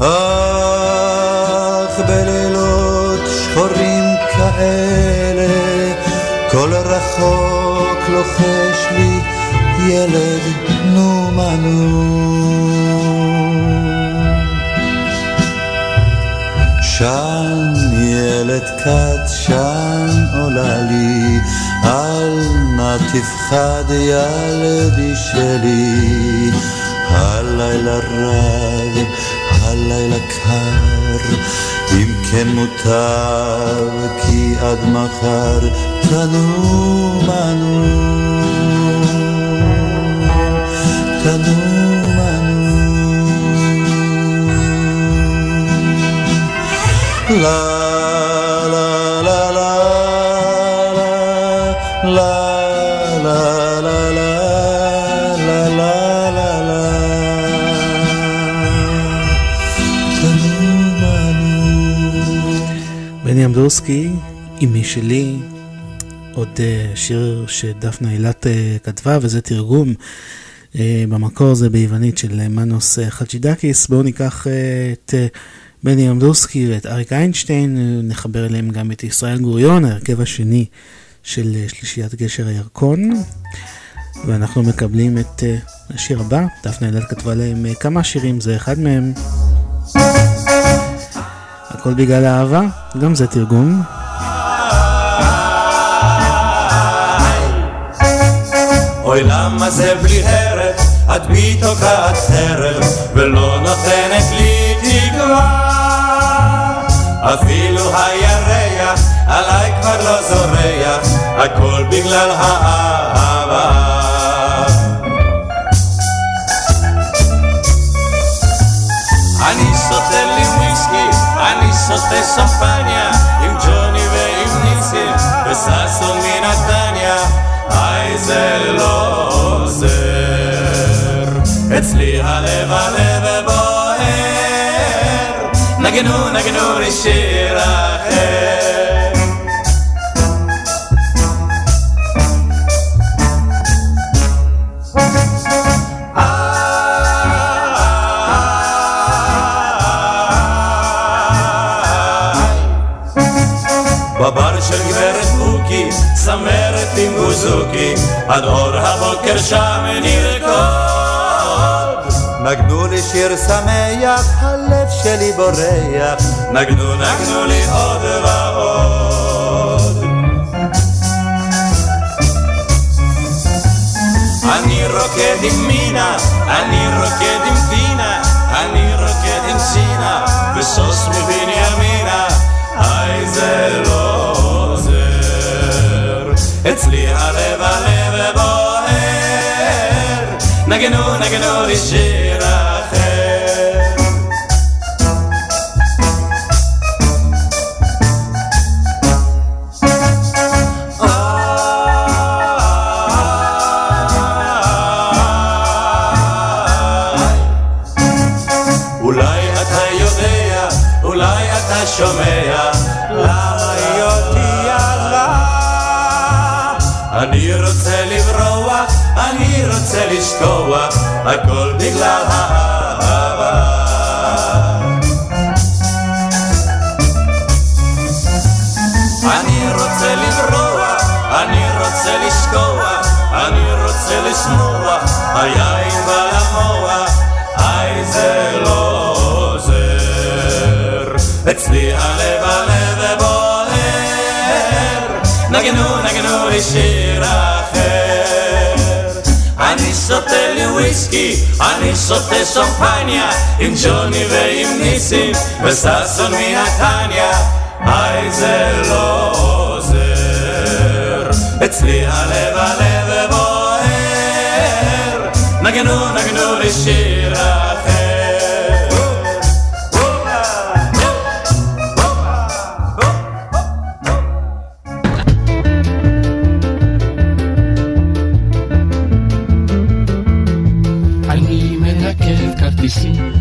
אך בלילות שחורים כאלה, כל רחוק לוחש לי ילד, נו שם ילד קט, שם עולה לי, אל נא תפחד ילדי שלי. הלילה רב, הלילה קר, אם כן מוטב כי עד מחר תנו מנו, תנו La אמדורסקי, אמי שלי, עוד אה, שיר שדפנה אילת אה, כתבה, וזה תרגום. אה, במקור זה ביוונית של מנוס חג'ידקיס. בואו ניקח את בני אמדורסקי ואת אריק איינשטיין, נחבר אליהם גם את ישראל גוריון, ההרכב השני של שלישיית גשר הירקון. ואנחנו מקבלים את השיר הבא, דפנה אילת כתבה להם כמה שירים, זה אחד מהם. הכל בגלל האהבה, גם זה תרגום. אוי למה זה בלי הרף, את בי תוקעת חרב, ולא נותנת לי תקווה. אפילו הירח עליי כבר לא זורח, הכל בגלל האהבה. שותה שמפניה, עם ג'וני ועם ניסים, וששון מנתניה, היי זה לא עוזר. אצלי הלב הלב בוער, נגנו נגנו לי שיר אחר. בוזוקי, עד אור הבוקר שם נרקוד. נגנו לי שיר שמח, הלב שלי בורח. נגנו נגנו לי עוד ועוד. אני רוקד עם מינה, אני רוקד עם דינה, אני רוקד עם צינה, ושוש מבנימינה, היי זה לא. אצלי הלב הלב בוער, נגנו נגנו לי שיר הכל בגלל האהבה. אני רוצה לברוח, אני רוצה לשכוח, אני רוצה לשמוח, היין בא למוח, היי זה לא עוזר. אצלי הלב הלב בוער, נגנו נגנו לי שיר. אני שותה לי וויסקי, אני שותה שמפניה, עם ג'וני ועם ניסים, וששון מנתניה, היי זה לא עוזר. אצלי הלב הלב בוער, נגנו נגנו לי שיר כרטיסים,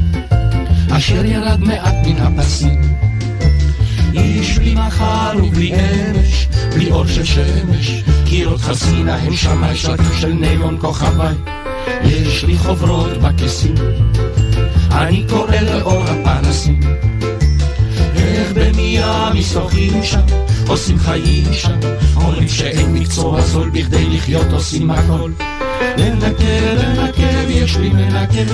אשר ירד מעט מן הפסים. איש בלי מחר ובלי אמש, בלי אור של שמש, קירות חסינה הם שמאי שלטים של ניון כוכבי. יש לי חוברות בכיסים, אני קורא לאור הפנסים. איך במיאמי שוחים שם, עושים חיים שם, אומרים שאין מקצוע זול בכדי לחיות עושים הכל. לנקב, לנקב, יש לי מנקב,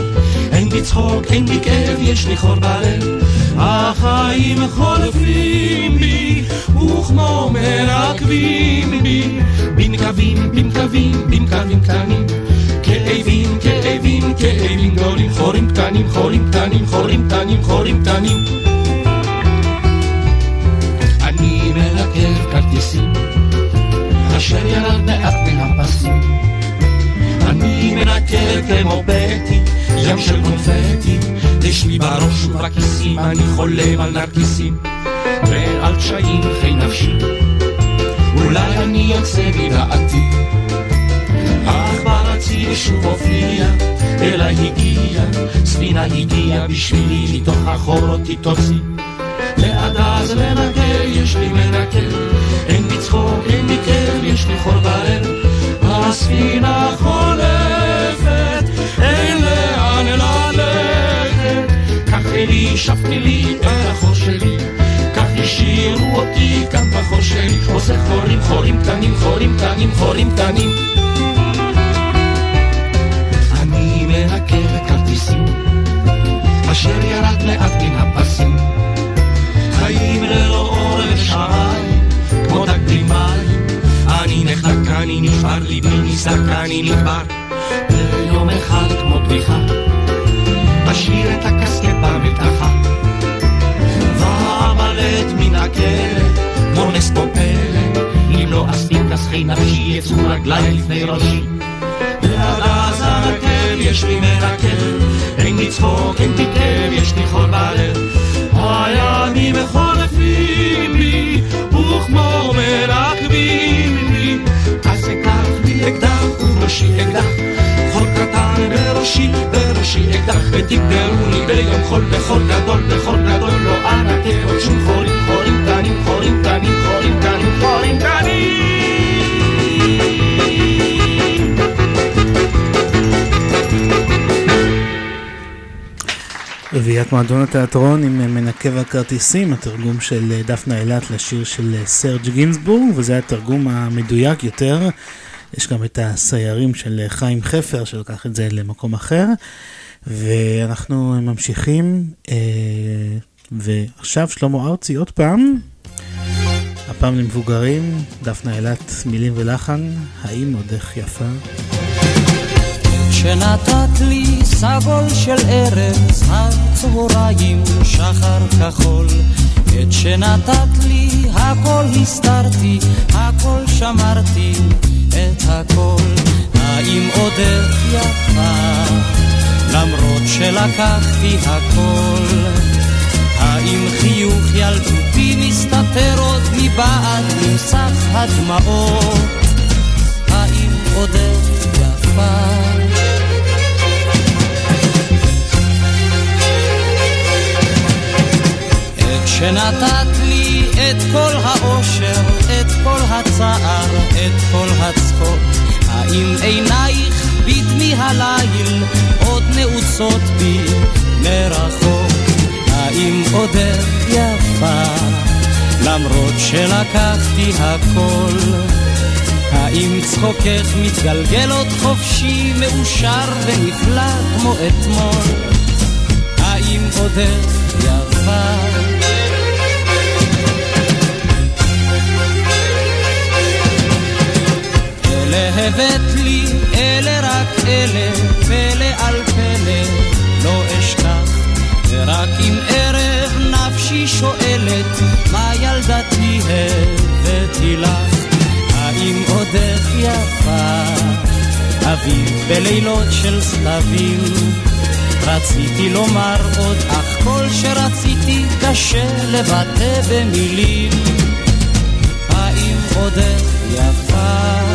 אין בי צחוק, אין בי כאב, יש לי חור בלב. החיים חולפים בי, וכמו מרקבים בי, בנקבים, בנקבים, בנקבים קטנים. כאבים, כאבים, כאבים גדולים, חורים קטנים, חורים קטנים, חורים קטנים, חורים קטנים. אני מנקב כרטיסים, אשר ירד מעט מן. אני מנקר כמו בטי, ים של קונפטי, יש לי בראש ובכיסים, אני חולם על נרקיסים, ועל קשיים חי נפשי. אולי אני יוצא מדעתי, אך ברצי ושוב הופיע, אליי הגיע, ספינה הגיעה בשבילי, מתוך החור אותי תוציא. ועד אז לנקה יש לי מנקה, אין בי צחוק, אין בי כאב, יש לי חור בלב, הספינה חולפת, אין לאן ללכת, כך אלי, שבתי לי את החור שלי, כך השאירו אותי כאן בחור שלי, עושה חורים, חורים קטנים, חורים קטנים, חורים קטנים. אני מנקה כרטיסים, אשר ירד מעט מן הפסים. חיים ללא עורף שעריים, כמו מים. אני נחנק, אני נשבר, ליבי נסדק, אני נדבר. ויום אחד כמו בדיחה, אשאיר את הקסקט במלתחה. ואמלט מן הכלא, מונס פופלת, אם לא אספיק כסחי נפשי, יצאו רגליי לפני ראשי. ועד אז הנקל, יש לי מנקל, אין לי צחוק, אין לי כאב, יש לי חול בלב. הימים חולפים לי, וכמו מנקבים אקדח, ובראשי אקדח, חול קטן בראשי, בראשי אקדח, ותגדרו לי ביום חול, בחול גדול, בחול גדול, לא אנקה עוד שום חורים, חורים קטנים, חורים קטנים, חורים קטנים, חורים קטנים. רביעיית מועדון התיאטרון עם מנקב הכרטיסים, התרגום של דפנה אילת לשיר של סרג' גינזבורג, וזה התרגום המדויק יותר. יש גם את הסיירים של חיים חפר שלקח את זה למקום אחר. ואנחנו ממשיכים, אה, ועכשיו שלמה ארצי עוד פעם, הפעם למבוגרים, דפנה אילת מילים ולחן, האם עוד איך יפה? שנתת לי סגול של ארץ הצהריים שחר כחול את שנתת לי הכל הסתרתי הכל שמרתי את הכל. האם עוד איך יפה? למרות שלקחתי הכל. האם חיוך ילדותי מסתתר עוד מבעד ממסך הדמעות? האם עוד איך יפה שנתת לי את כל האושר, את כל הצער, את כל הצחוק. האם עינייך בדמי הליל עוד נעוצות בי מרחוק? האם עודך יפה למרות שלקחתי הכל? האם צחוקך מתגלגל עוד חופשי, מאושר ונפלא כמו אתמול? האם עודך יפה? אלה הבאת לי, אלה רק אלה, פלא על פלא, לא אשכח. ורק אם ערב נפשי שואלת, מה ילדתי הבאתי לך? האם עודך יפה? אביב בלילות של סתבים. רציתי לומר עוד, אך כל שרציתי קשה לבטא במילים. האם עודך יפה?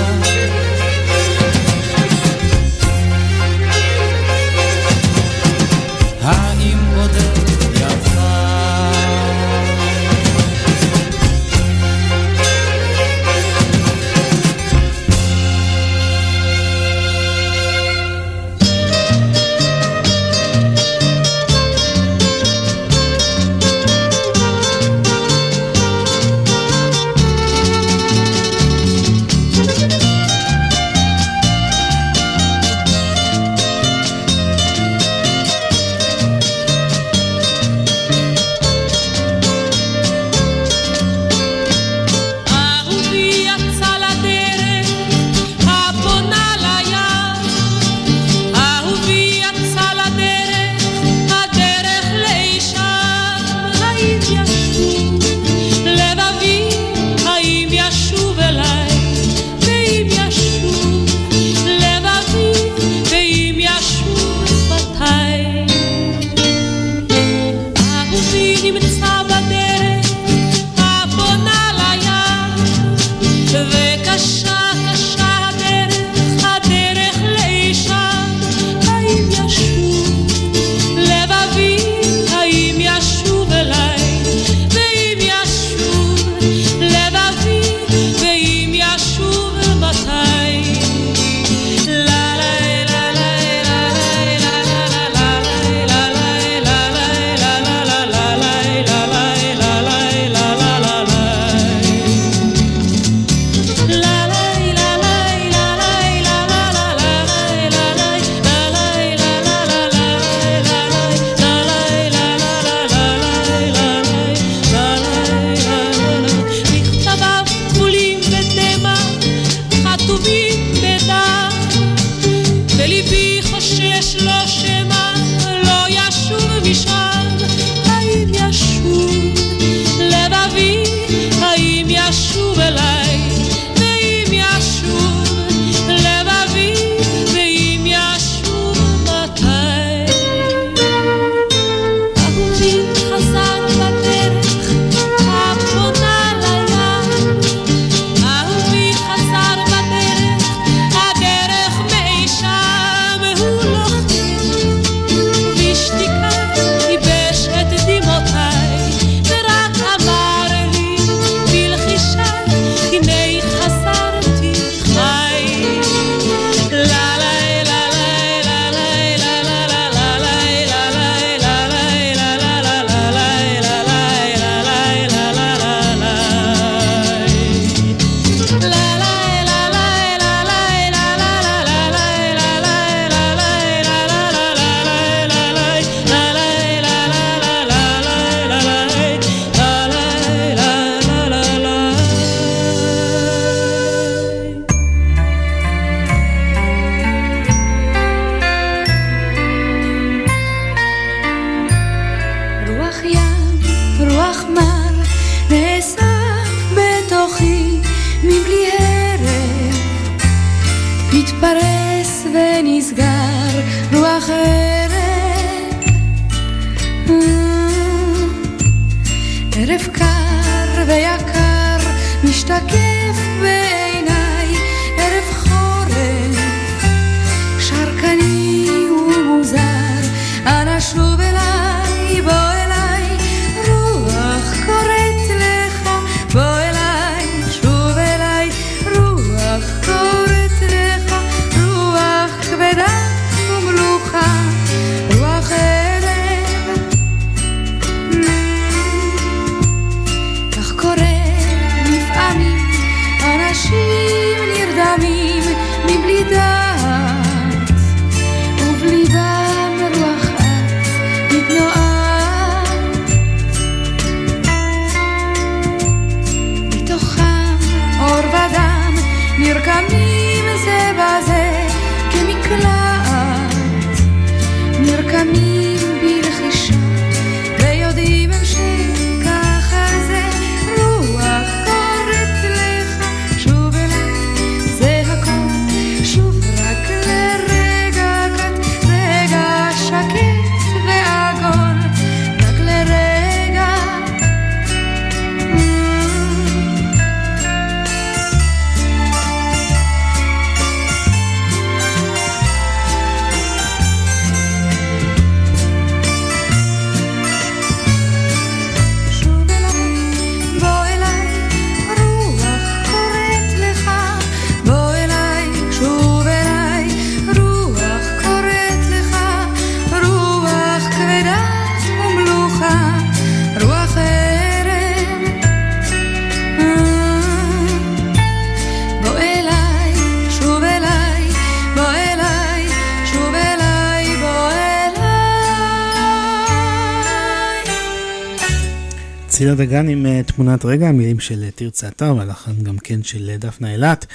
אה, תמונת רגע, מילים של אה, תרצה אתר והלחן גם כן של אה, דפנה אילת,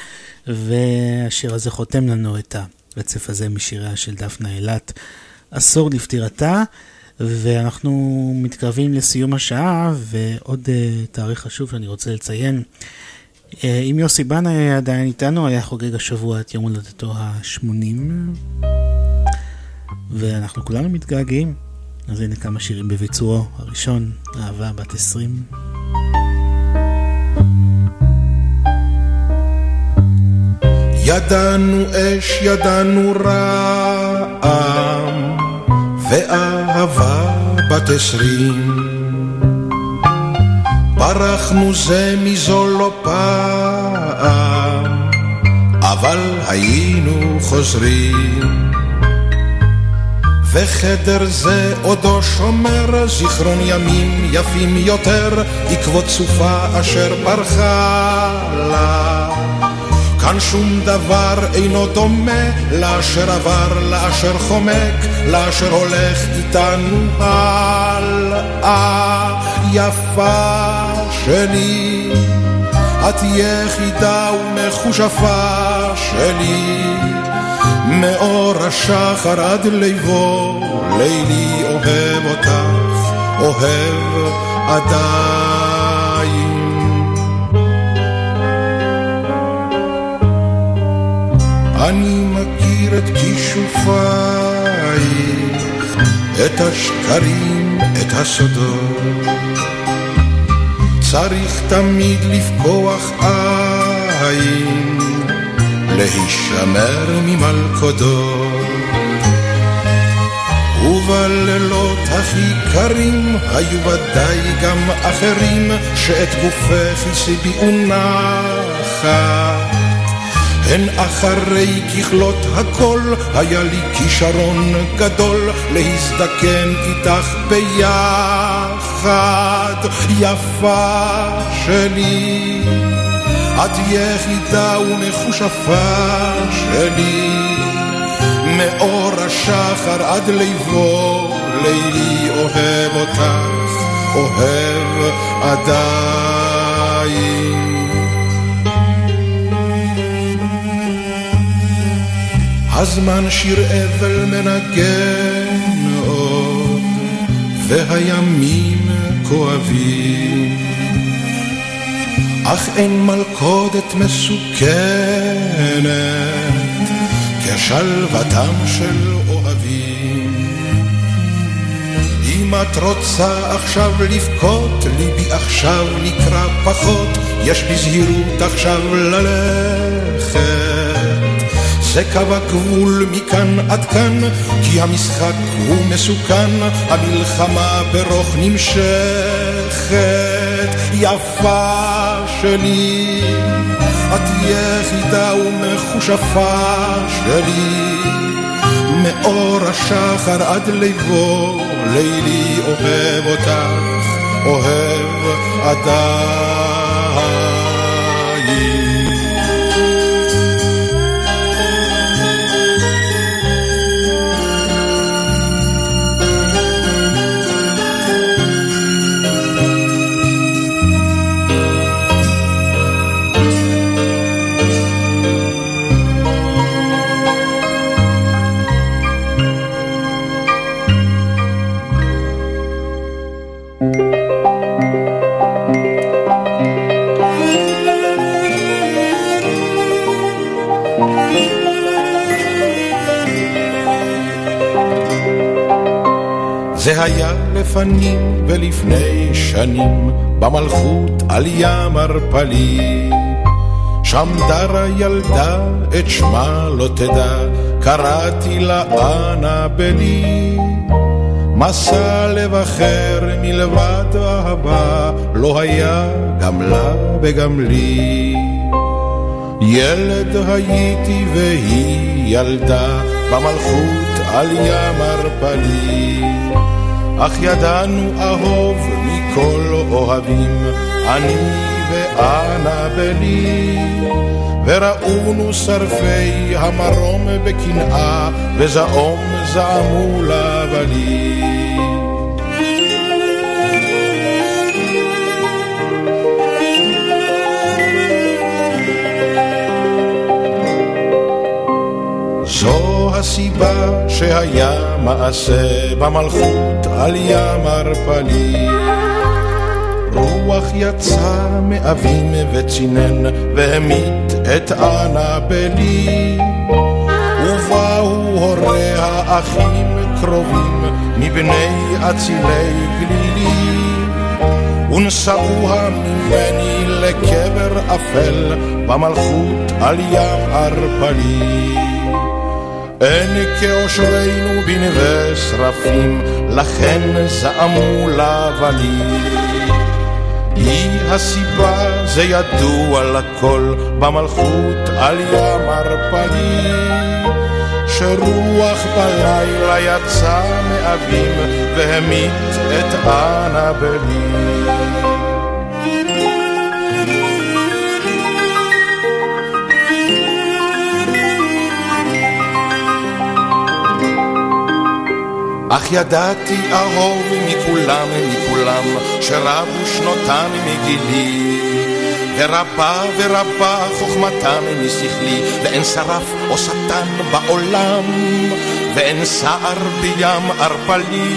והשיר הזה חותם לנו את הרצף הזה משיריה של דפנה אילת, עשור לפטירתה, ואנחנו מתקרבים לסיום השעה, ועוד תאריך חשוב שאני רוצה לציין. אם יוסי בנה עדיין איתנו, היה חוגג השבוע את יום הולדתו ה-80, ואנחנו כולנו מתגעגעים. אז הנה כמה שירים בביצועו. הראשון, אהבה בת עשרים. ידענו אש, ידענו רעם, ואהבה בת עשרים. ברחנו זה מזו לא פעם, אבל היינו חוזרים. וחדר זה עודו שומר זיכרון ימים יפים יותר, עקבות סופה אשר ברחה לה. כאן שום דבר אינו דומה לאשר עבר, לאשר חומק, לאשר הולך איתנו הלאה. יפה שלי, את יחידה ומחושפה שלי. מאור השחר עד ליבו, לילי אוהב אותך, אוהב עדיין. אני מכיר את כישופייך, את השקרים, את הסודות. צריך תמיד לפקוח עין. להישמר ממלכודו. ובלילות הכי קרים היו ודאי גם אחרים שאת גופך הסיביאו נחת. הן אחרי ככלות הכל היה לי כישרון גדול להזדקן איתך ביחד, יפה שלי. את יחידה ומכושפה שלי, מאור השחר עד ליבו, לילי אוהב אותך, אוהב עדיין. הזמן שיר אבל מנגן עוד, והימים כואבים. אך אין מלכודת מסוכנת כשלוותם של אוהבים. אם את רוצה עכשיו לבכות, ליבי עכשיו נקרא פחות, יש בזהירות עכשיו ללכת. זה קו הגבול מכאן עד כאן, כי המשחק הוא מסוכן, המלחמה ברוך נמשכת. יפה שלי, את יחידה ומכושפה שלי, מאור השחר עד ליבו, לילי אוהב אותך, אוהב עדיין. לפנים ולפני שנים, במלכות על ים ערפלי. שם דרה ילדה, את שמה לא תדע, קראתי לה אנה בלי. מסע לב אחר מלבד אהבה, לא היה גם לה וגם לי. ילד הייתי והיא ילדה, במלכות על ים ערפלי. אך ידענו אהוב מכל אוהבים, אני ואנה בלי. וראונו שרפי המרום בקנאה, וזעום זעמו לבלי. הסיבה שהיה מעשה במלכות על ים ערפלי. רוח יצא מאבים וצינן והמית את אנבלי. ובאו הוריה אחים קרובים מבני אצילי גלילי. ונשאוה ממני לקבר אפל במלכות על ים ערפלי. אין כאושרנו בנווה שרפים, לכן זעמו לבלי. היא הסיבה, זה ידוע לכל, במלכות על ים ערפלי. שרוח בלילה יצא מאבים והמית את אנבלי. אך ידעתי אהוב מכולם, מכולם, שרבו שנותם מגילי. ורבה ורבה חוכמתם משכלי, ואין שרף או שטן בעולם, ואין סער בים ערפלי,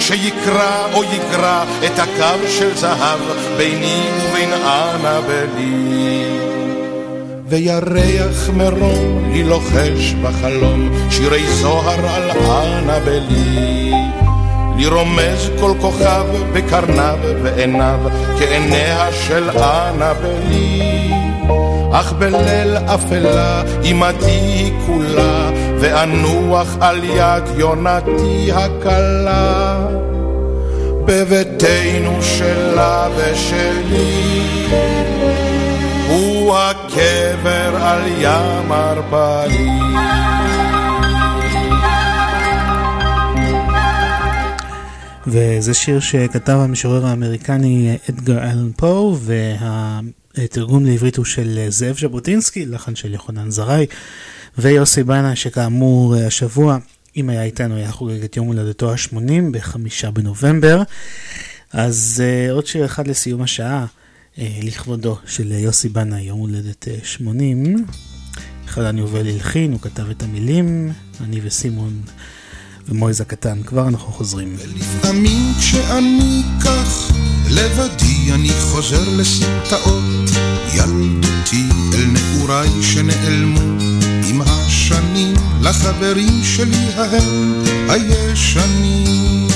שיקרא או יגרע את הקו של זהב ביני ובין אנבלי. וירח מרום לי לוחש בחלום שירי זוהר על אנבלי. לי רומז כל כוכב בקרניו ועיניו כעיניה של אנבלי. אך בליל אפלה עמדי כולה ואנוח על יד יונתי הקלה. בביתנו שלה ושלי הוא הקבר על ים ערפלי. וזה שיר שכתב המשורר האמריקני אדגר אלן פו, והתרגום לעברית הוא של זאב ז'בוטינסקי, לחן של יוחנן זרעי, ויוסי בנה, שכאמור השבוע, אם היה איתנו, היה חוגג את יום הולדתו ה-80 בחמישה בנובמבר. אז uh, עוד שיר אחד לסיום השעה, לכבודו של יוסי בנה, יום הולדת uh, 80. חלן יובל הלחין, הוא כתב את המילים, אני וסימון ומויז הקטן. כבר אנחנו חוזרים. ולפעמים כשאני כך לבדי אני חוזר לסמטאות ילדותי אל נעוריי שנעלמו עם השנים לחברים שלי ההם הישנים.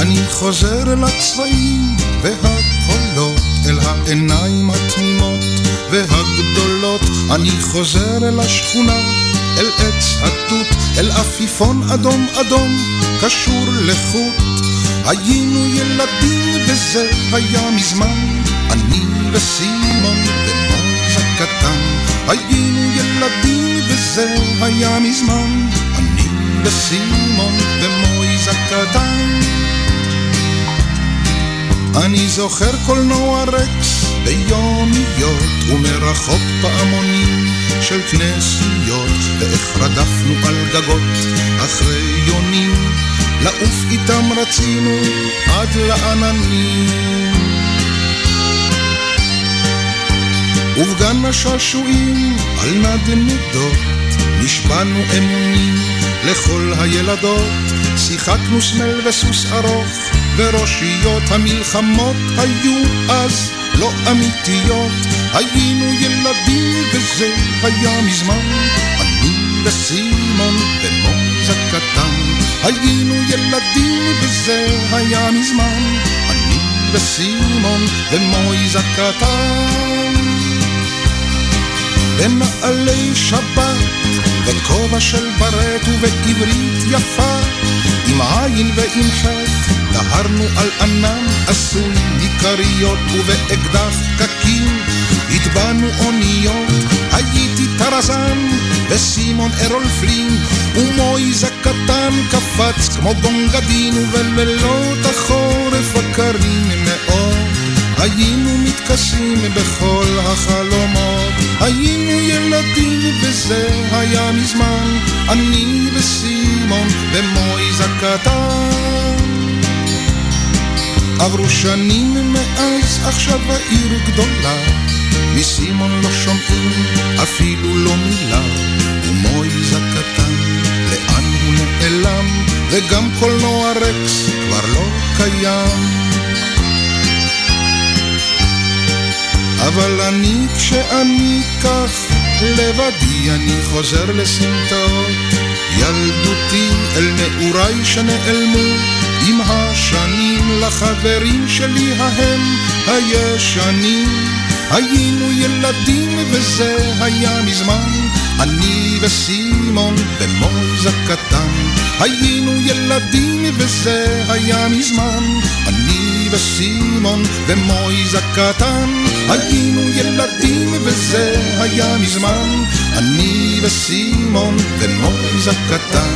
אני חוזר אל הצבעים והקולות, אל העיניים התמימות והגדולות, אני חוזר אל השכונה אל עץ התות, אל עפיפון אדום אדום, קשור לחוט. היינו ילדים וזה היה מזמן, אני וסימון ומויז הקטן. היינו ילדים וזה היה מזמן, אני וסימון ומויז הקטן. אני זוכר קולנוע רקס ביומיות ומרחוק פעמונים של כנסיות ואיך רדפנו על גגות אחרי יונים. לעוף איתם רצינו עד לעננים. ובגן השעשועים על נדנדות נשבענו אמונים לכל הילדות. שיחקנו סמל וסוס ארוך וראשיות המלחמות היו אז לא אמיתיות. היינו ילדים וזה היה מזמן. אני וסימון ומויז הקטן היינו ילדים וזה היה מזמן. אני וסימון ומויז הקטן. בנעלי שבת וכובע של ברט ובעברית יפה עם עין ועם חטא דהרנו על ענן עשוי מכריות ובאקדח פקקים הטבענו אוניות הייתי טרזן וסימון ארול פלין ומויז הקטן קפץ כמו גונגדין ובלילות החורף הקרים מאוד. היינו מתכסים בכל החלומות היינו ילדים וזה היה מזמן אני וסימון ומויז הקטן עברו שנים מאז עכשיו העיר גדולה מסימון לא שומעים אפילו לא מילה, ומויז הקטן, לאן הוא נעלם, וגם קולנוע רקס כבר לא קיים. אבל אני כשאני כך לבדי אני חוזר לסמטאות ילדותי אל נעוריי שנעלמו עם השנים לחברים שלי ההם הישנים. היינו ילדים וזה היה מזמן אני וסימון ומויז הקטן היינו ילדים וזה היה מזמן אני וסימון ומויז הקטן היינו ילדים וזה היה מזמן. אני וסימון ומויז הקטן.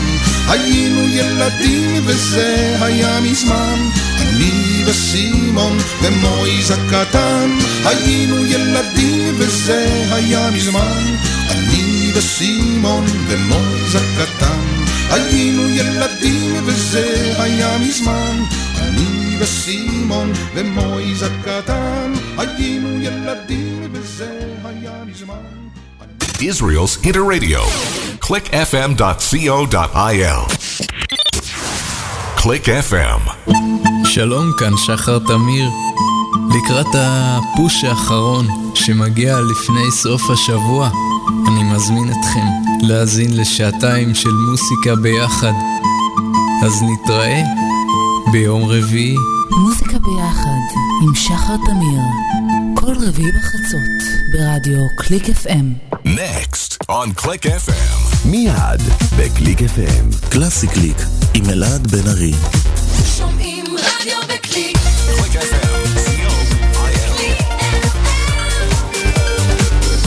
היינו ילדים וזה היה מזמן. אני וסימון ומויז הקטן. היינו ילדים וזה היה מזמן. אני וסימון ומויז הקטן. היינו ילדים וזה היה מזמן. אני וסימון ומויז הקטן היינו ילדים וזה היה מזמן Israel's Interradio. clickfm.co.il. Click FM. שלום, כאן שחר תמיר. לקראת הפוש האחרון שמגיע לפני סוף השבוע, אני מזמין אתכם להאזין לשעתיים של מוסיקה ביחד. אז נתראה ביום רביעי. מוזיקה ביחד עם שחר תמיר, כל רביעי בחצות ברדיו Click FM. Next on Click FM. מיד ב Click FM. קלאסי קליק עם אלעד בן ארי. שומעים רדיו בקליק. Click FM.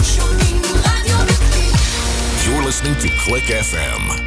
שומעים רדיו בקליק. You're listening to Click FM.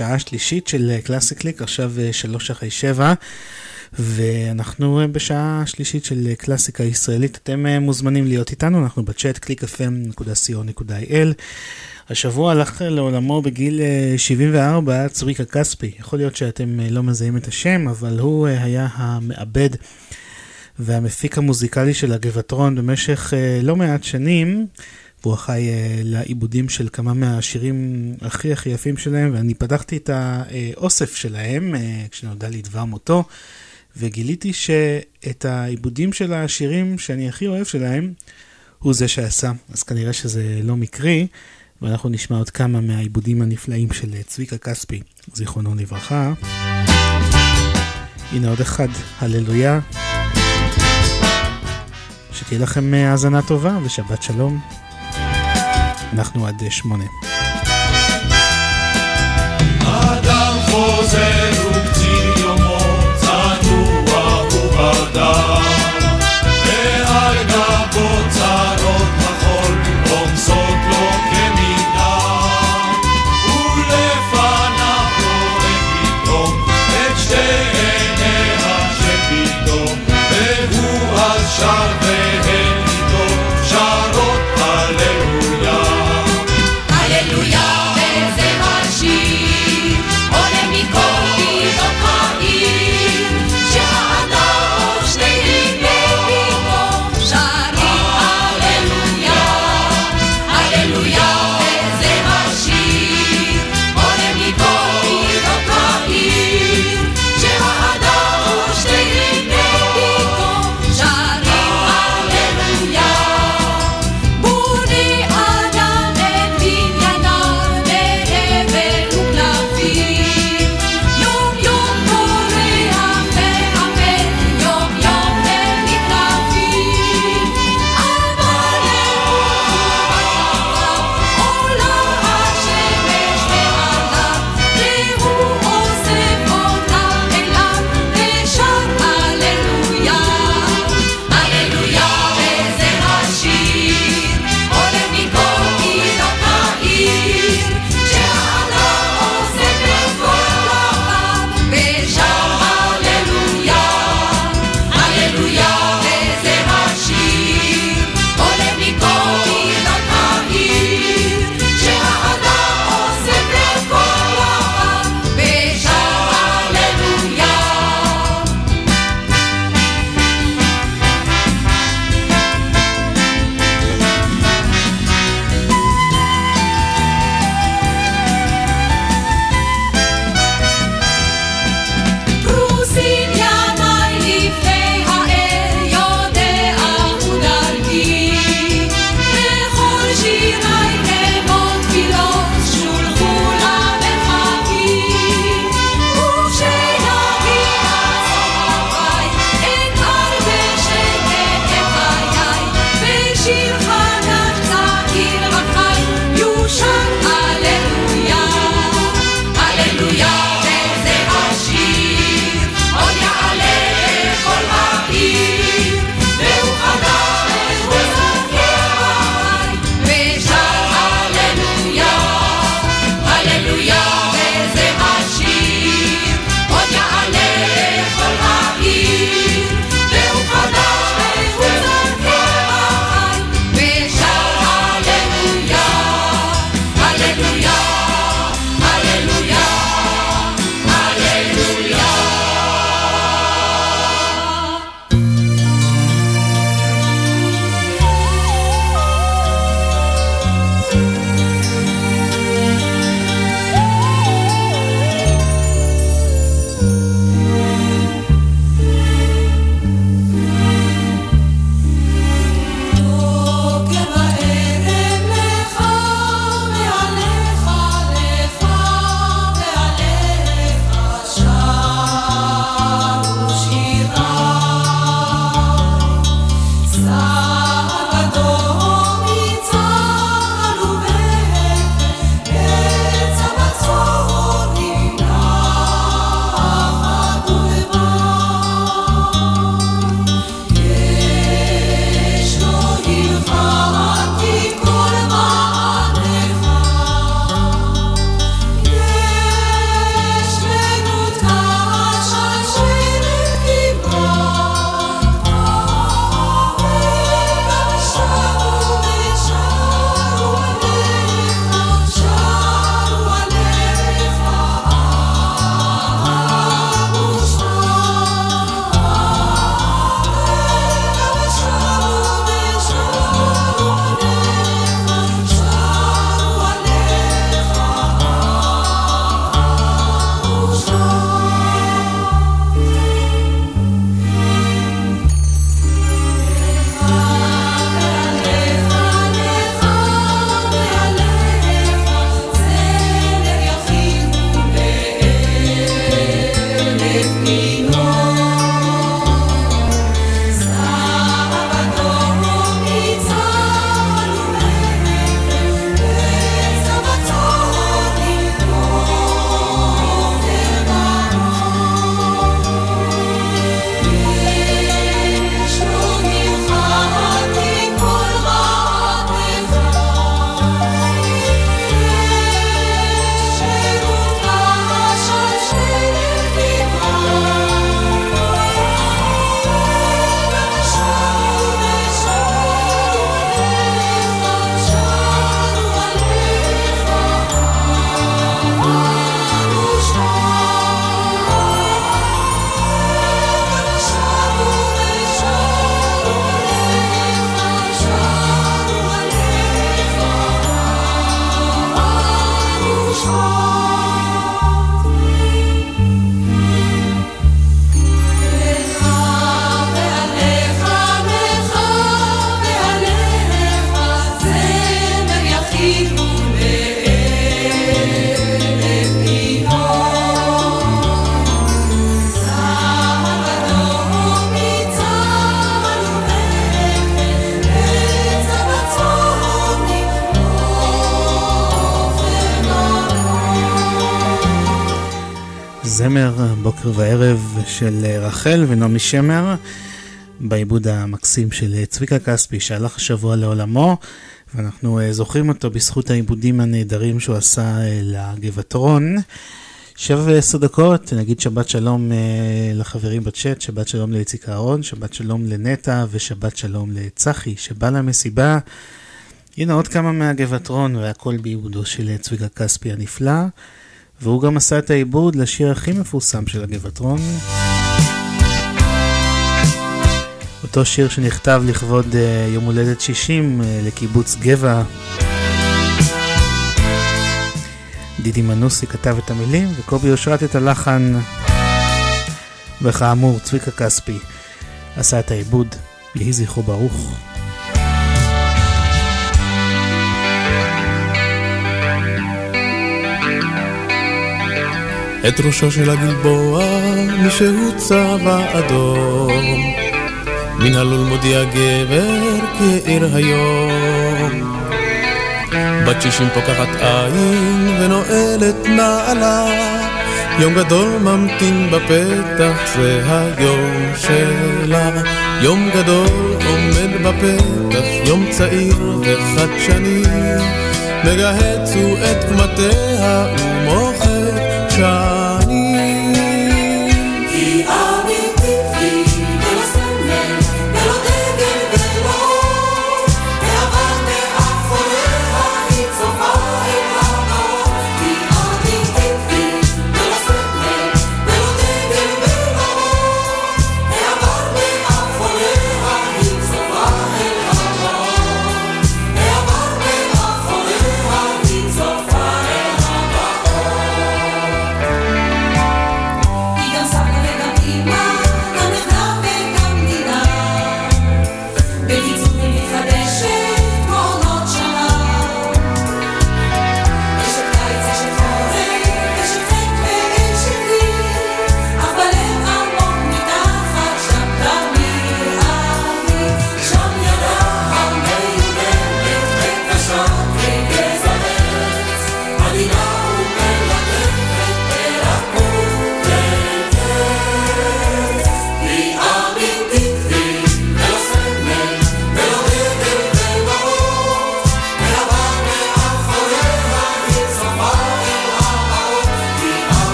השעה השלישית של קלאסי קליק, עכשיו שלוש אחרי שבע. ואנחנו בשעה השלישית של קלאסיקה ישראלית. אתם מוזמנים להיות איתנו, אנחנו בצ'אט www.clickfm.co.il. השבוע הלך לעולמו בגיל 74 צביקה כספי. יכול להיות שאתם לא מזהים את השם, אבל הוא היה המעבד והמפיק המוזיקלי של הגבעטרון במשך לא מעט שנים. והוא אחראי uh, לעיבודים של כמה מהשירים הכי הכי יפים שלהם, ואני פתחתי את האוסף שלהם uh, כשנודע לי דבר מותו, וגיליתי שאת העיבודים של השירים שאני הכי אוהב שלהם, הוא זה שעשה, אז כנראה שזה לא מקרי, ואנחנו נשמע עוד כמה מהעיבודים הנפלאים של צביקה כספי, זיכרונו לברכה. הנה עוד אחד, הללויה. שתהיה לכם האזנה טובה ושבת שלום. אנחנו עד שמונה. אדם חוזר הזמר בוקר וערב של רחל ונעמי שמר בעיבוד המקסים של צביקה כספי שהלך השבוע לעולמו ואנחנו אה, זוכרים אותו בזכות העיבודים הנהדרים שהוא עשה אה, לגבעתרון. שבע ועשר דקות, נגיד שבת שלום אה, לחברים בצ'אט, שבת שלום לאיציק אהרון, שבת שלום לנטע ושבת שלום לצחי שבא למסיבה. הנה עוד כמה מהגבעתרון והכל בעיבודו של צביקה כספי הנפלא. והוא גם עשה את העיבוד לשיר הכי מפורסם של הגבעתרון. אותו שיר שנכתב לכבוד uh, יום הולדת 60 uh, אה, לקיבוץ גבע. דידי מנוסי כתב את המילים וקובי אושרת את הלחן. וכאמור, צביקה כספי עשה את העיבוד. יהי זכרו ברוך. את ראשו של הגלבוע מישהו צבע אדום. מן הלול מודיע גבר כעיר היום. בת שישים פוקחת עין ונועלת נעלה. יום גדול ממתין בפתח זה היום שלה. יום גדול עומד בפתח יום צעיר וחדשני. מגהץ הוא את קמטיה ומוחק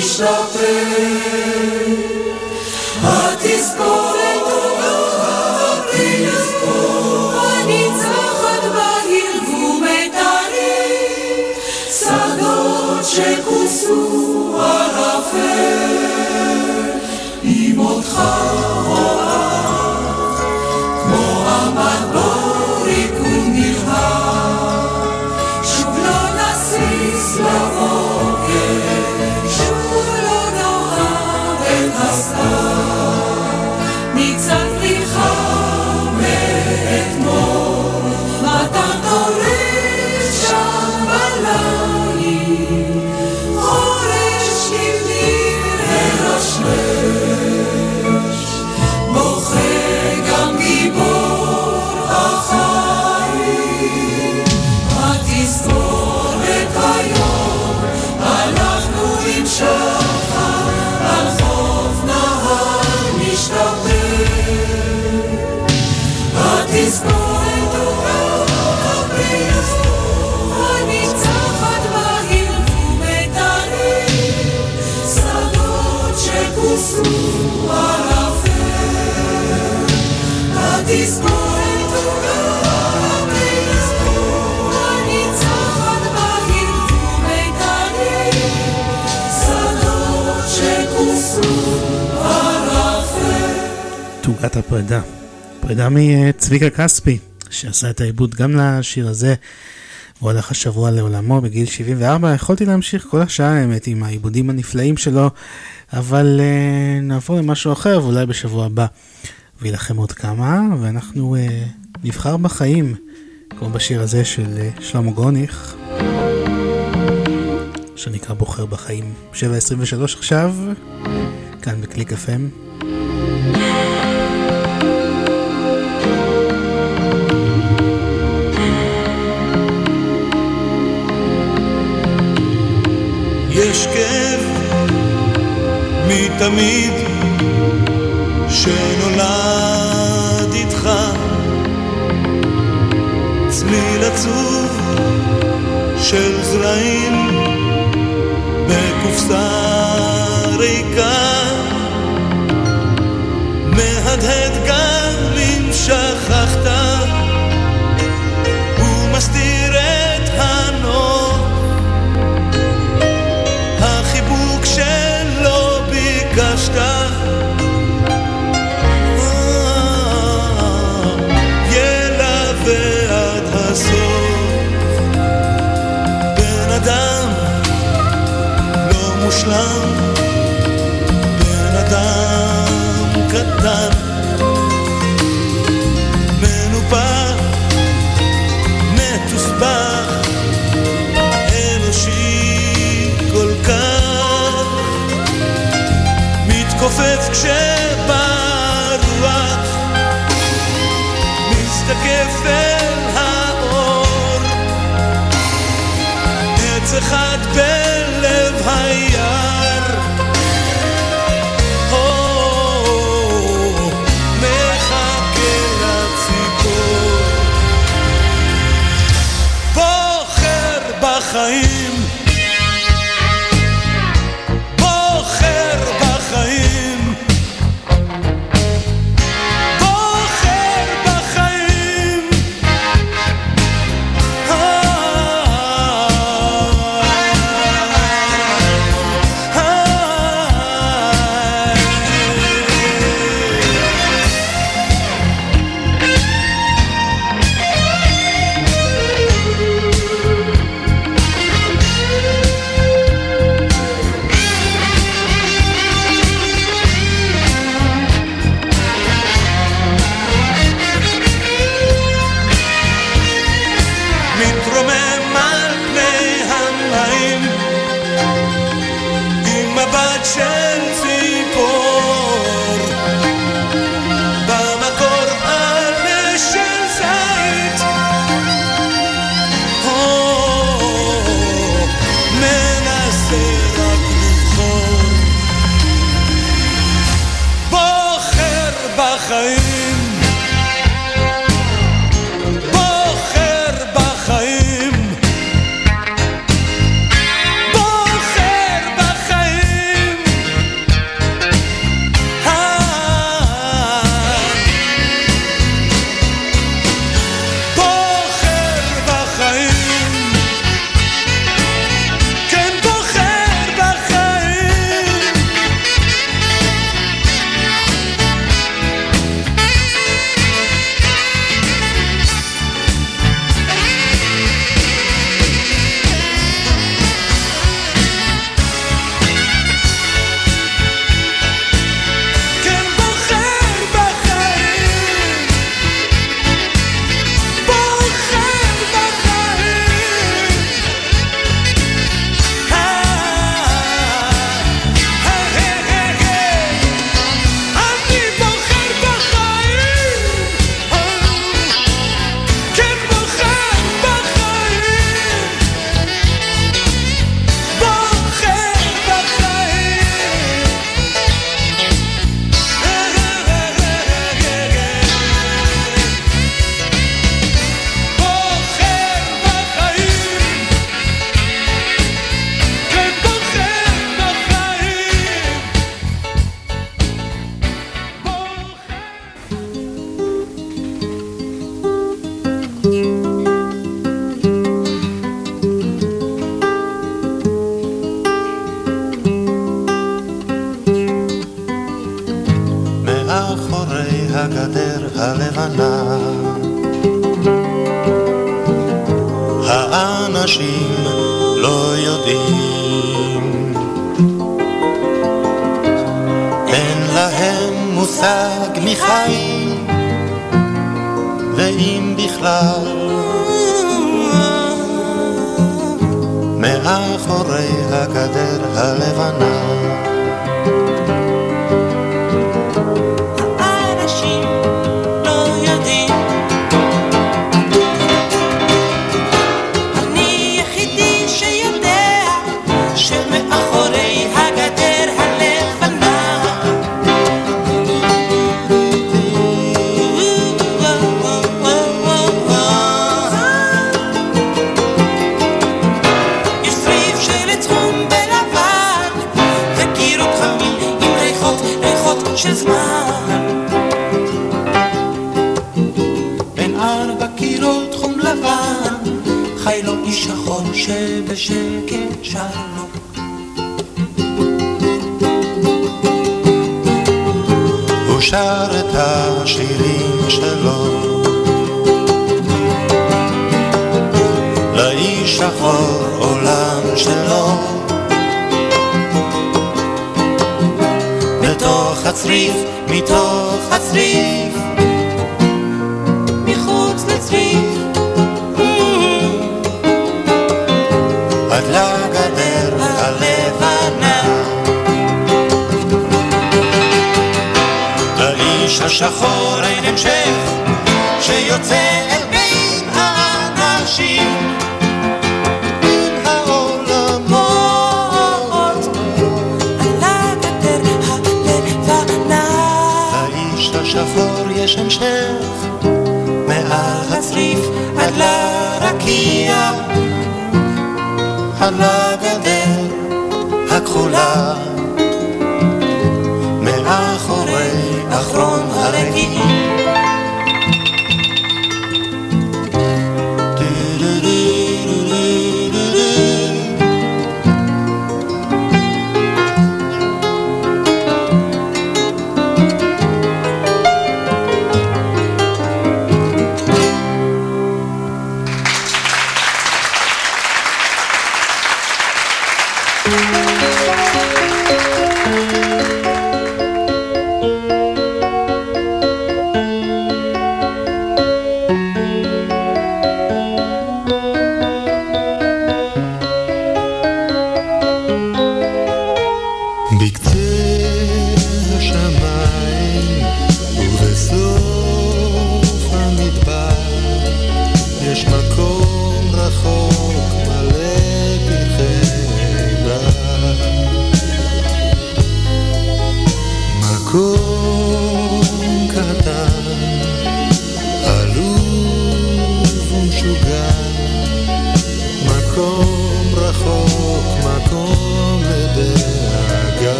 stop it להקת הפרידה. פרידה מצביקה כספי, שעשה את העיבוד גם לשיר הזה, הוא הלך השבוע לעולמו בגיל 74. יכולתי להמשיך כל השעה האמת עם העיבודים הנפלאים שלו, אבל uh, נעבור למשהו אחר, ואולי בשבוע הבא. וילחם עוד כמה, ואנחנו uh, נבחר בחיים, כמו בשיר הזה של uh, שלמה גוניך, שנקרא בוחר בחיים. 7.23 עכשיו, כאן בקליק FM. אשכב מתמיד שנולד איתך. צליל עצוב של זרעים בקופסה ריקה. מהדהד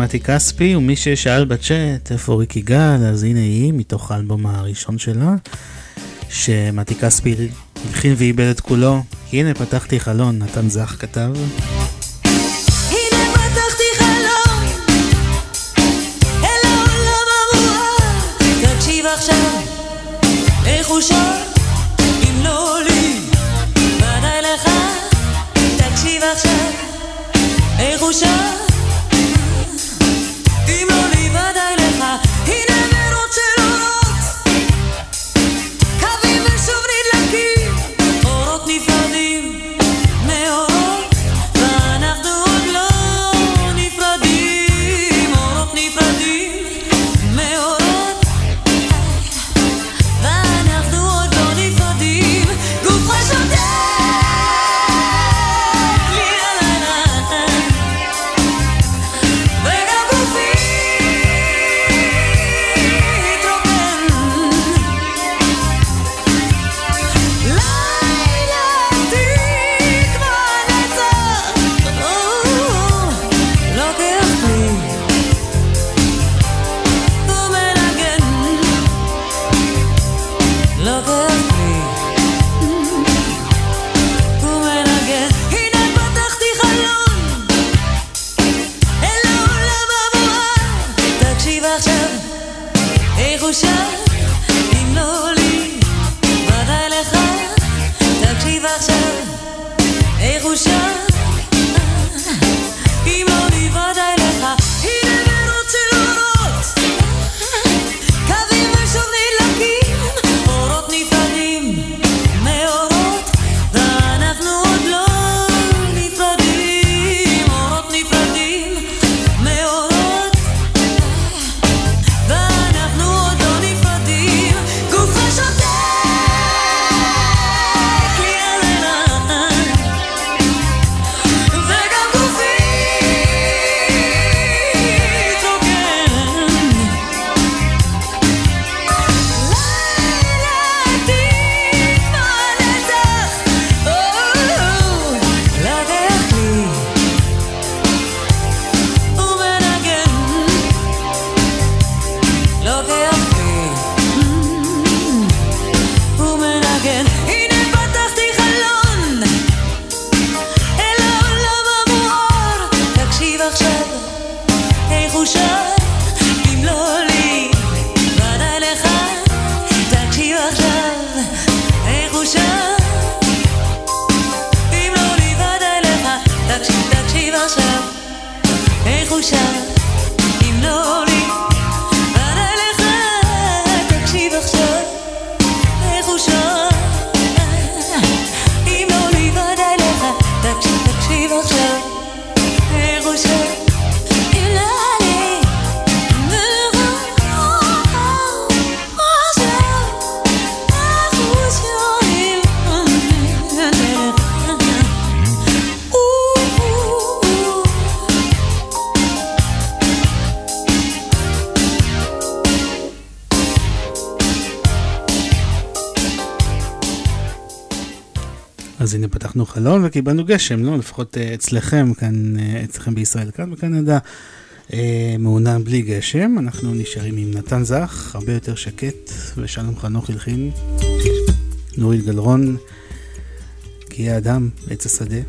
מתי כספי, ומי ששאל בצ'אט איפה ריק יגאל, אז הנה היא, מתוך האלבום הראשון שלה, שמתי כספי הלחין ועיבד את כולו. הנה, פתחתי חלון, נתן זך כתב. פתחנו חלון וקיבלנו גשם, לא? לפחות אה, אצלכם, כאן, אה, אצלכם בישראל, כאן בקנדה, אה, מעונן בלי גשם. אנחנו נשארים עם נתן זך, הרבה יותר שקט, ושלום חנוך הלחין, נורית גלרון, כי יהיה אדם, עץ השדה.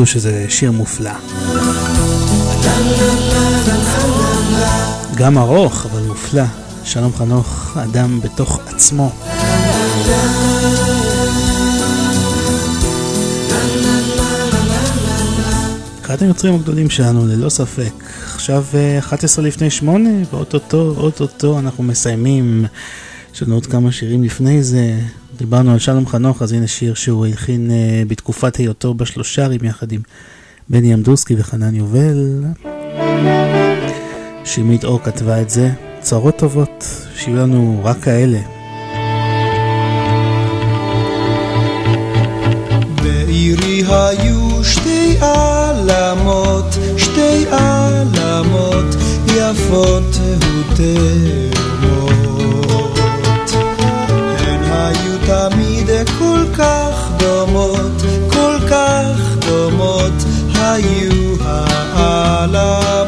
תחליטו שזה שיר מופלא. גם ארוך, אבל מופלא. שלום חנוך, אדם בתוך עצמו. אחד היוצרים הגדולים שלנו, ללא ספק. עכשיו אה, 11 לפני 8, ואוטוטו, אנחנו מסיימים. יש לנו עוד כמה שירים לפני זה, דיברנו על שלום חנוך, אז הנה שיר שהוא הכין uh, אה, בתקופת היותו בשלושרים יחד עם בני אמדורסקי וחנן יובל. שימית אור כתבה את זה. צרות טובות, שיהיו לנו רק כאלה. בעירי היו שתי עלמות, שתי עלמות יפות והוטבות תמיד כל כך דומות, כל כך דומות היו העליו.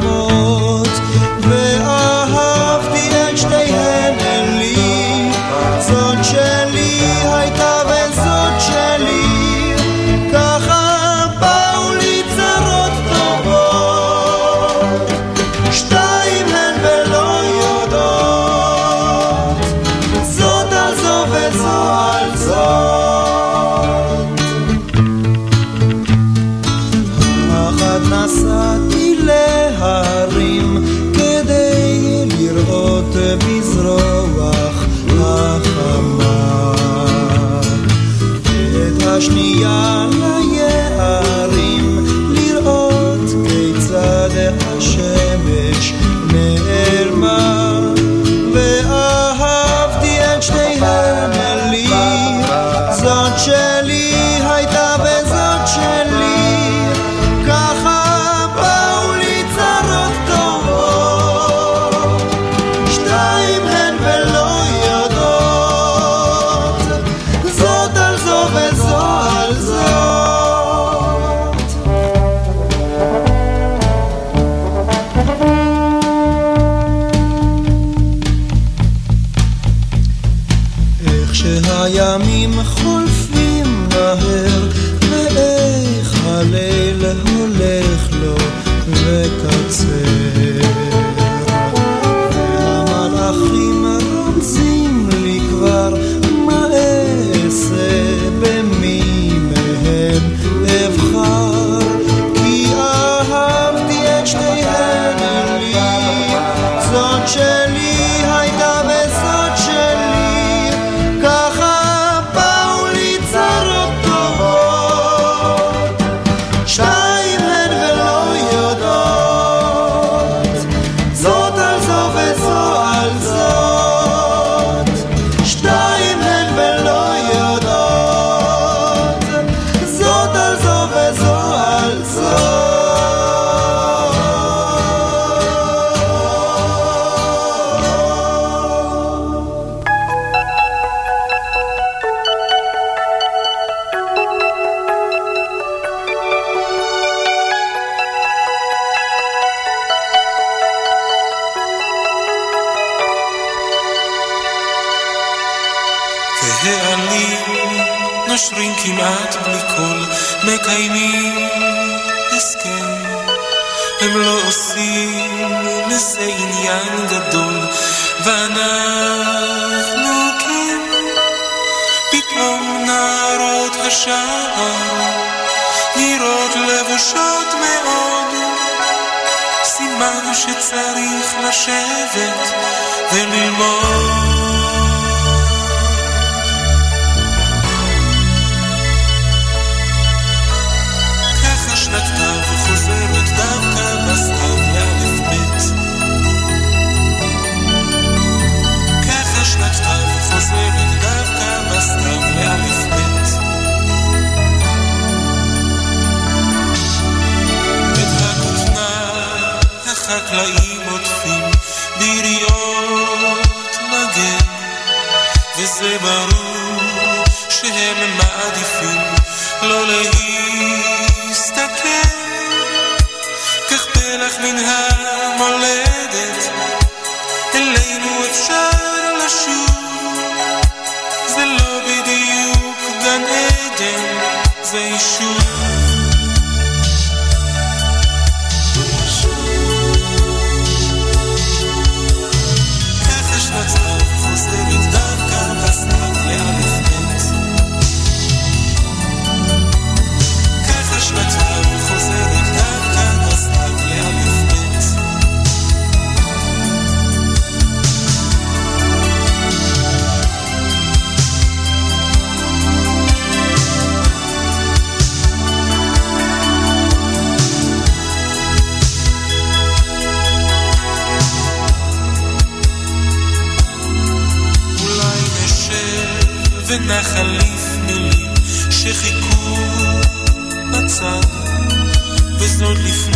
וזאת לפני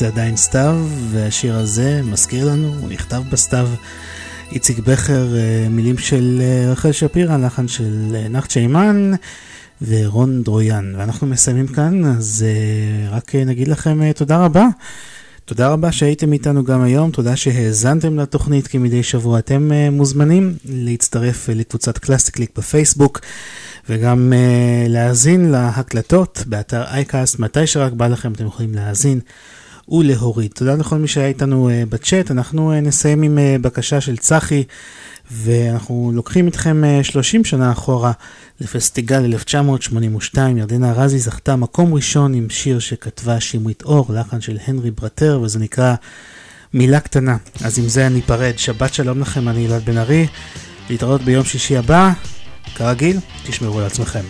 זה עדיין סתיו, והשיר הזה מזכיר לנו, הוא נכתב בסתיו. איציק בכר, אה, מילים של אה, רחל שפירא, לחן של אה, נחת שיימן ורון דרויאן. ואנחנו מסיימים כאן, אז רק נגיד לכם תודה רבה. תודה רבה שהייתם איתנו גם היום, תודה שהאזנתם לתוכנית כמדי שבוע. אתם מוזמנים להצטרף לקבוצת קלאסי קליק בפייסבוק. וגם להאזין להקלטות באתר אייקאסט, מתי שרק בא לכם אתם יכולים להאזין ולהוריד. תודה לכל מי שהיה איתנו uh, בצ'אט, אנחנו uh, נסיים עם uh, בקשה של צחי, ואנחנו לוקחים אתכם uh, 30 שנה אחורה לפסטיגל 1982, ירדנה רזי זכתה מקום ראשון עם שיר שכתבה שמרית אור, לחן של הנרי ברטר, וזה נקרא מילה קטנה. אז עם זה אני אפרד, שבת שלום לכם, אני אלעד בן ארי, להתראות ביום שישי הבא. כרגיל, תשמרו על עצמכם.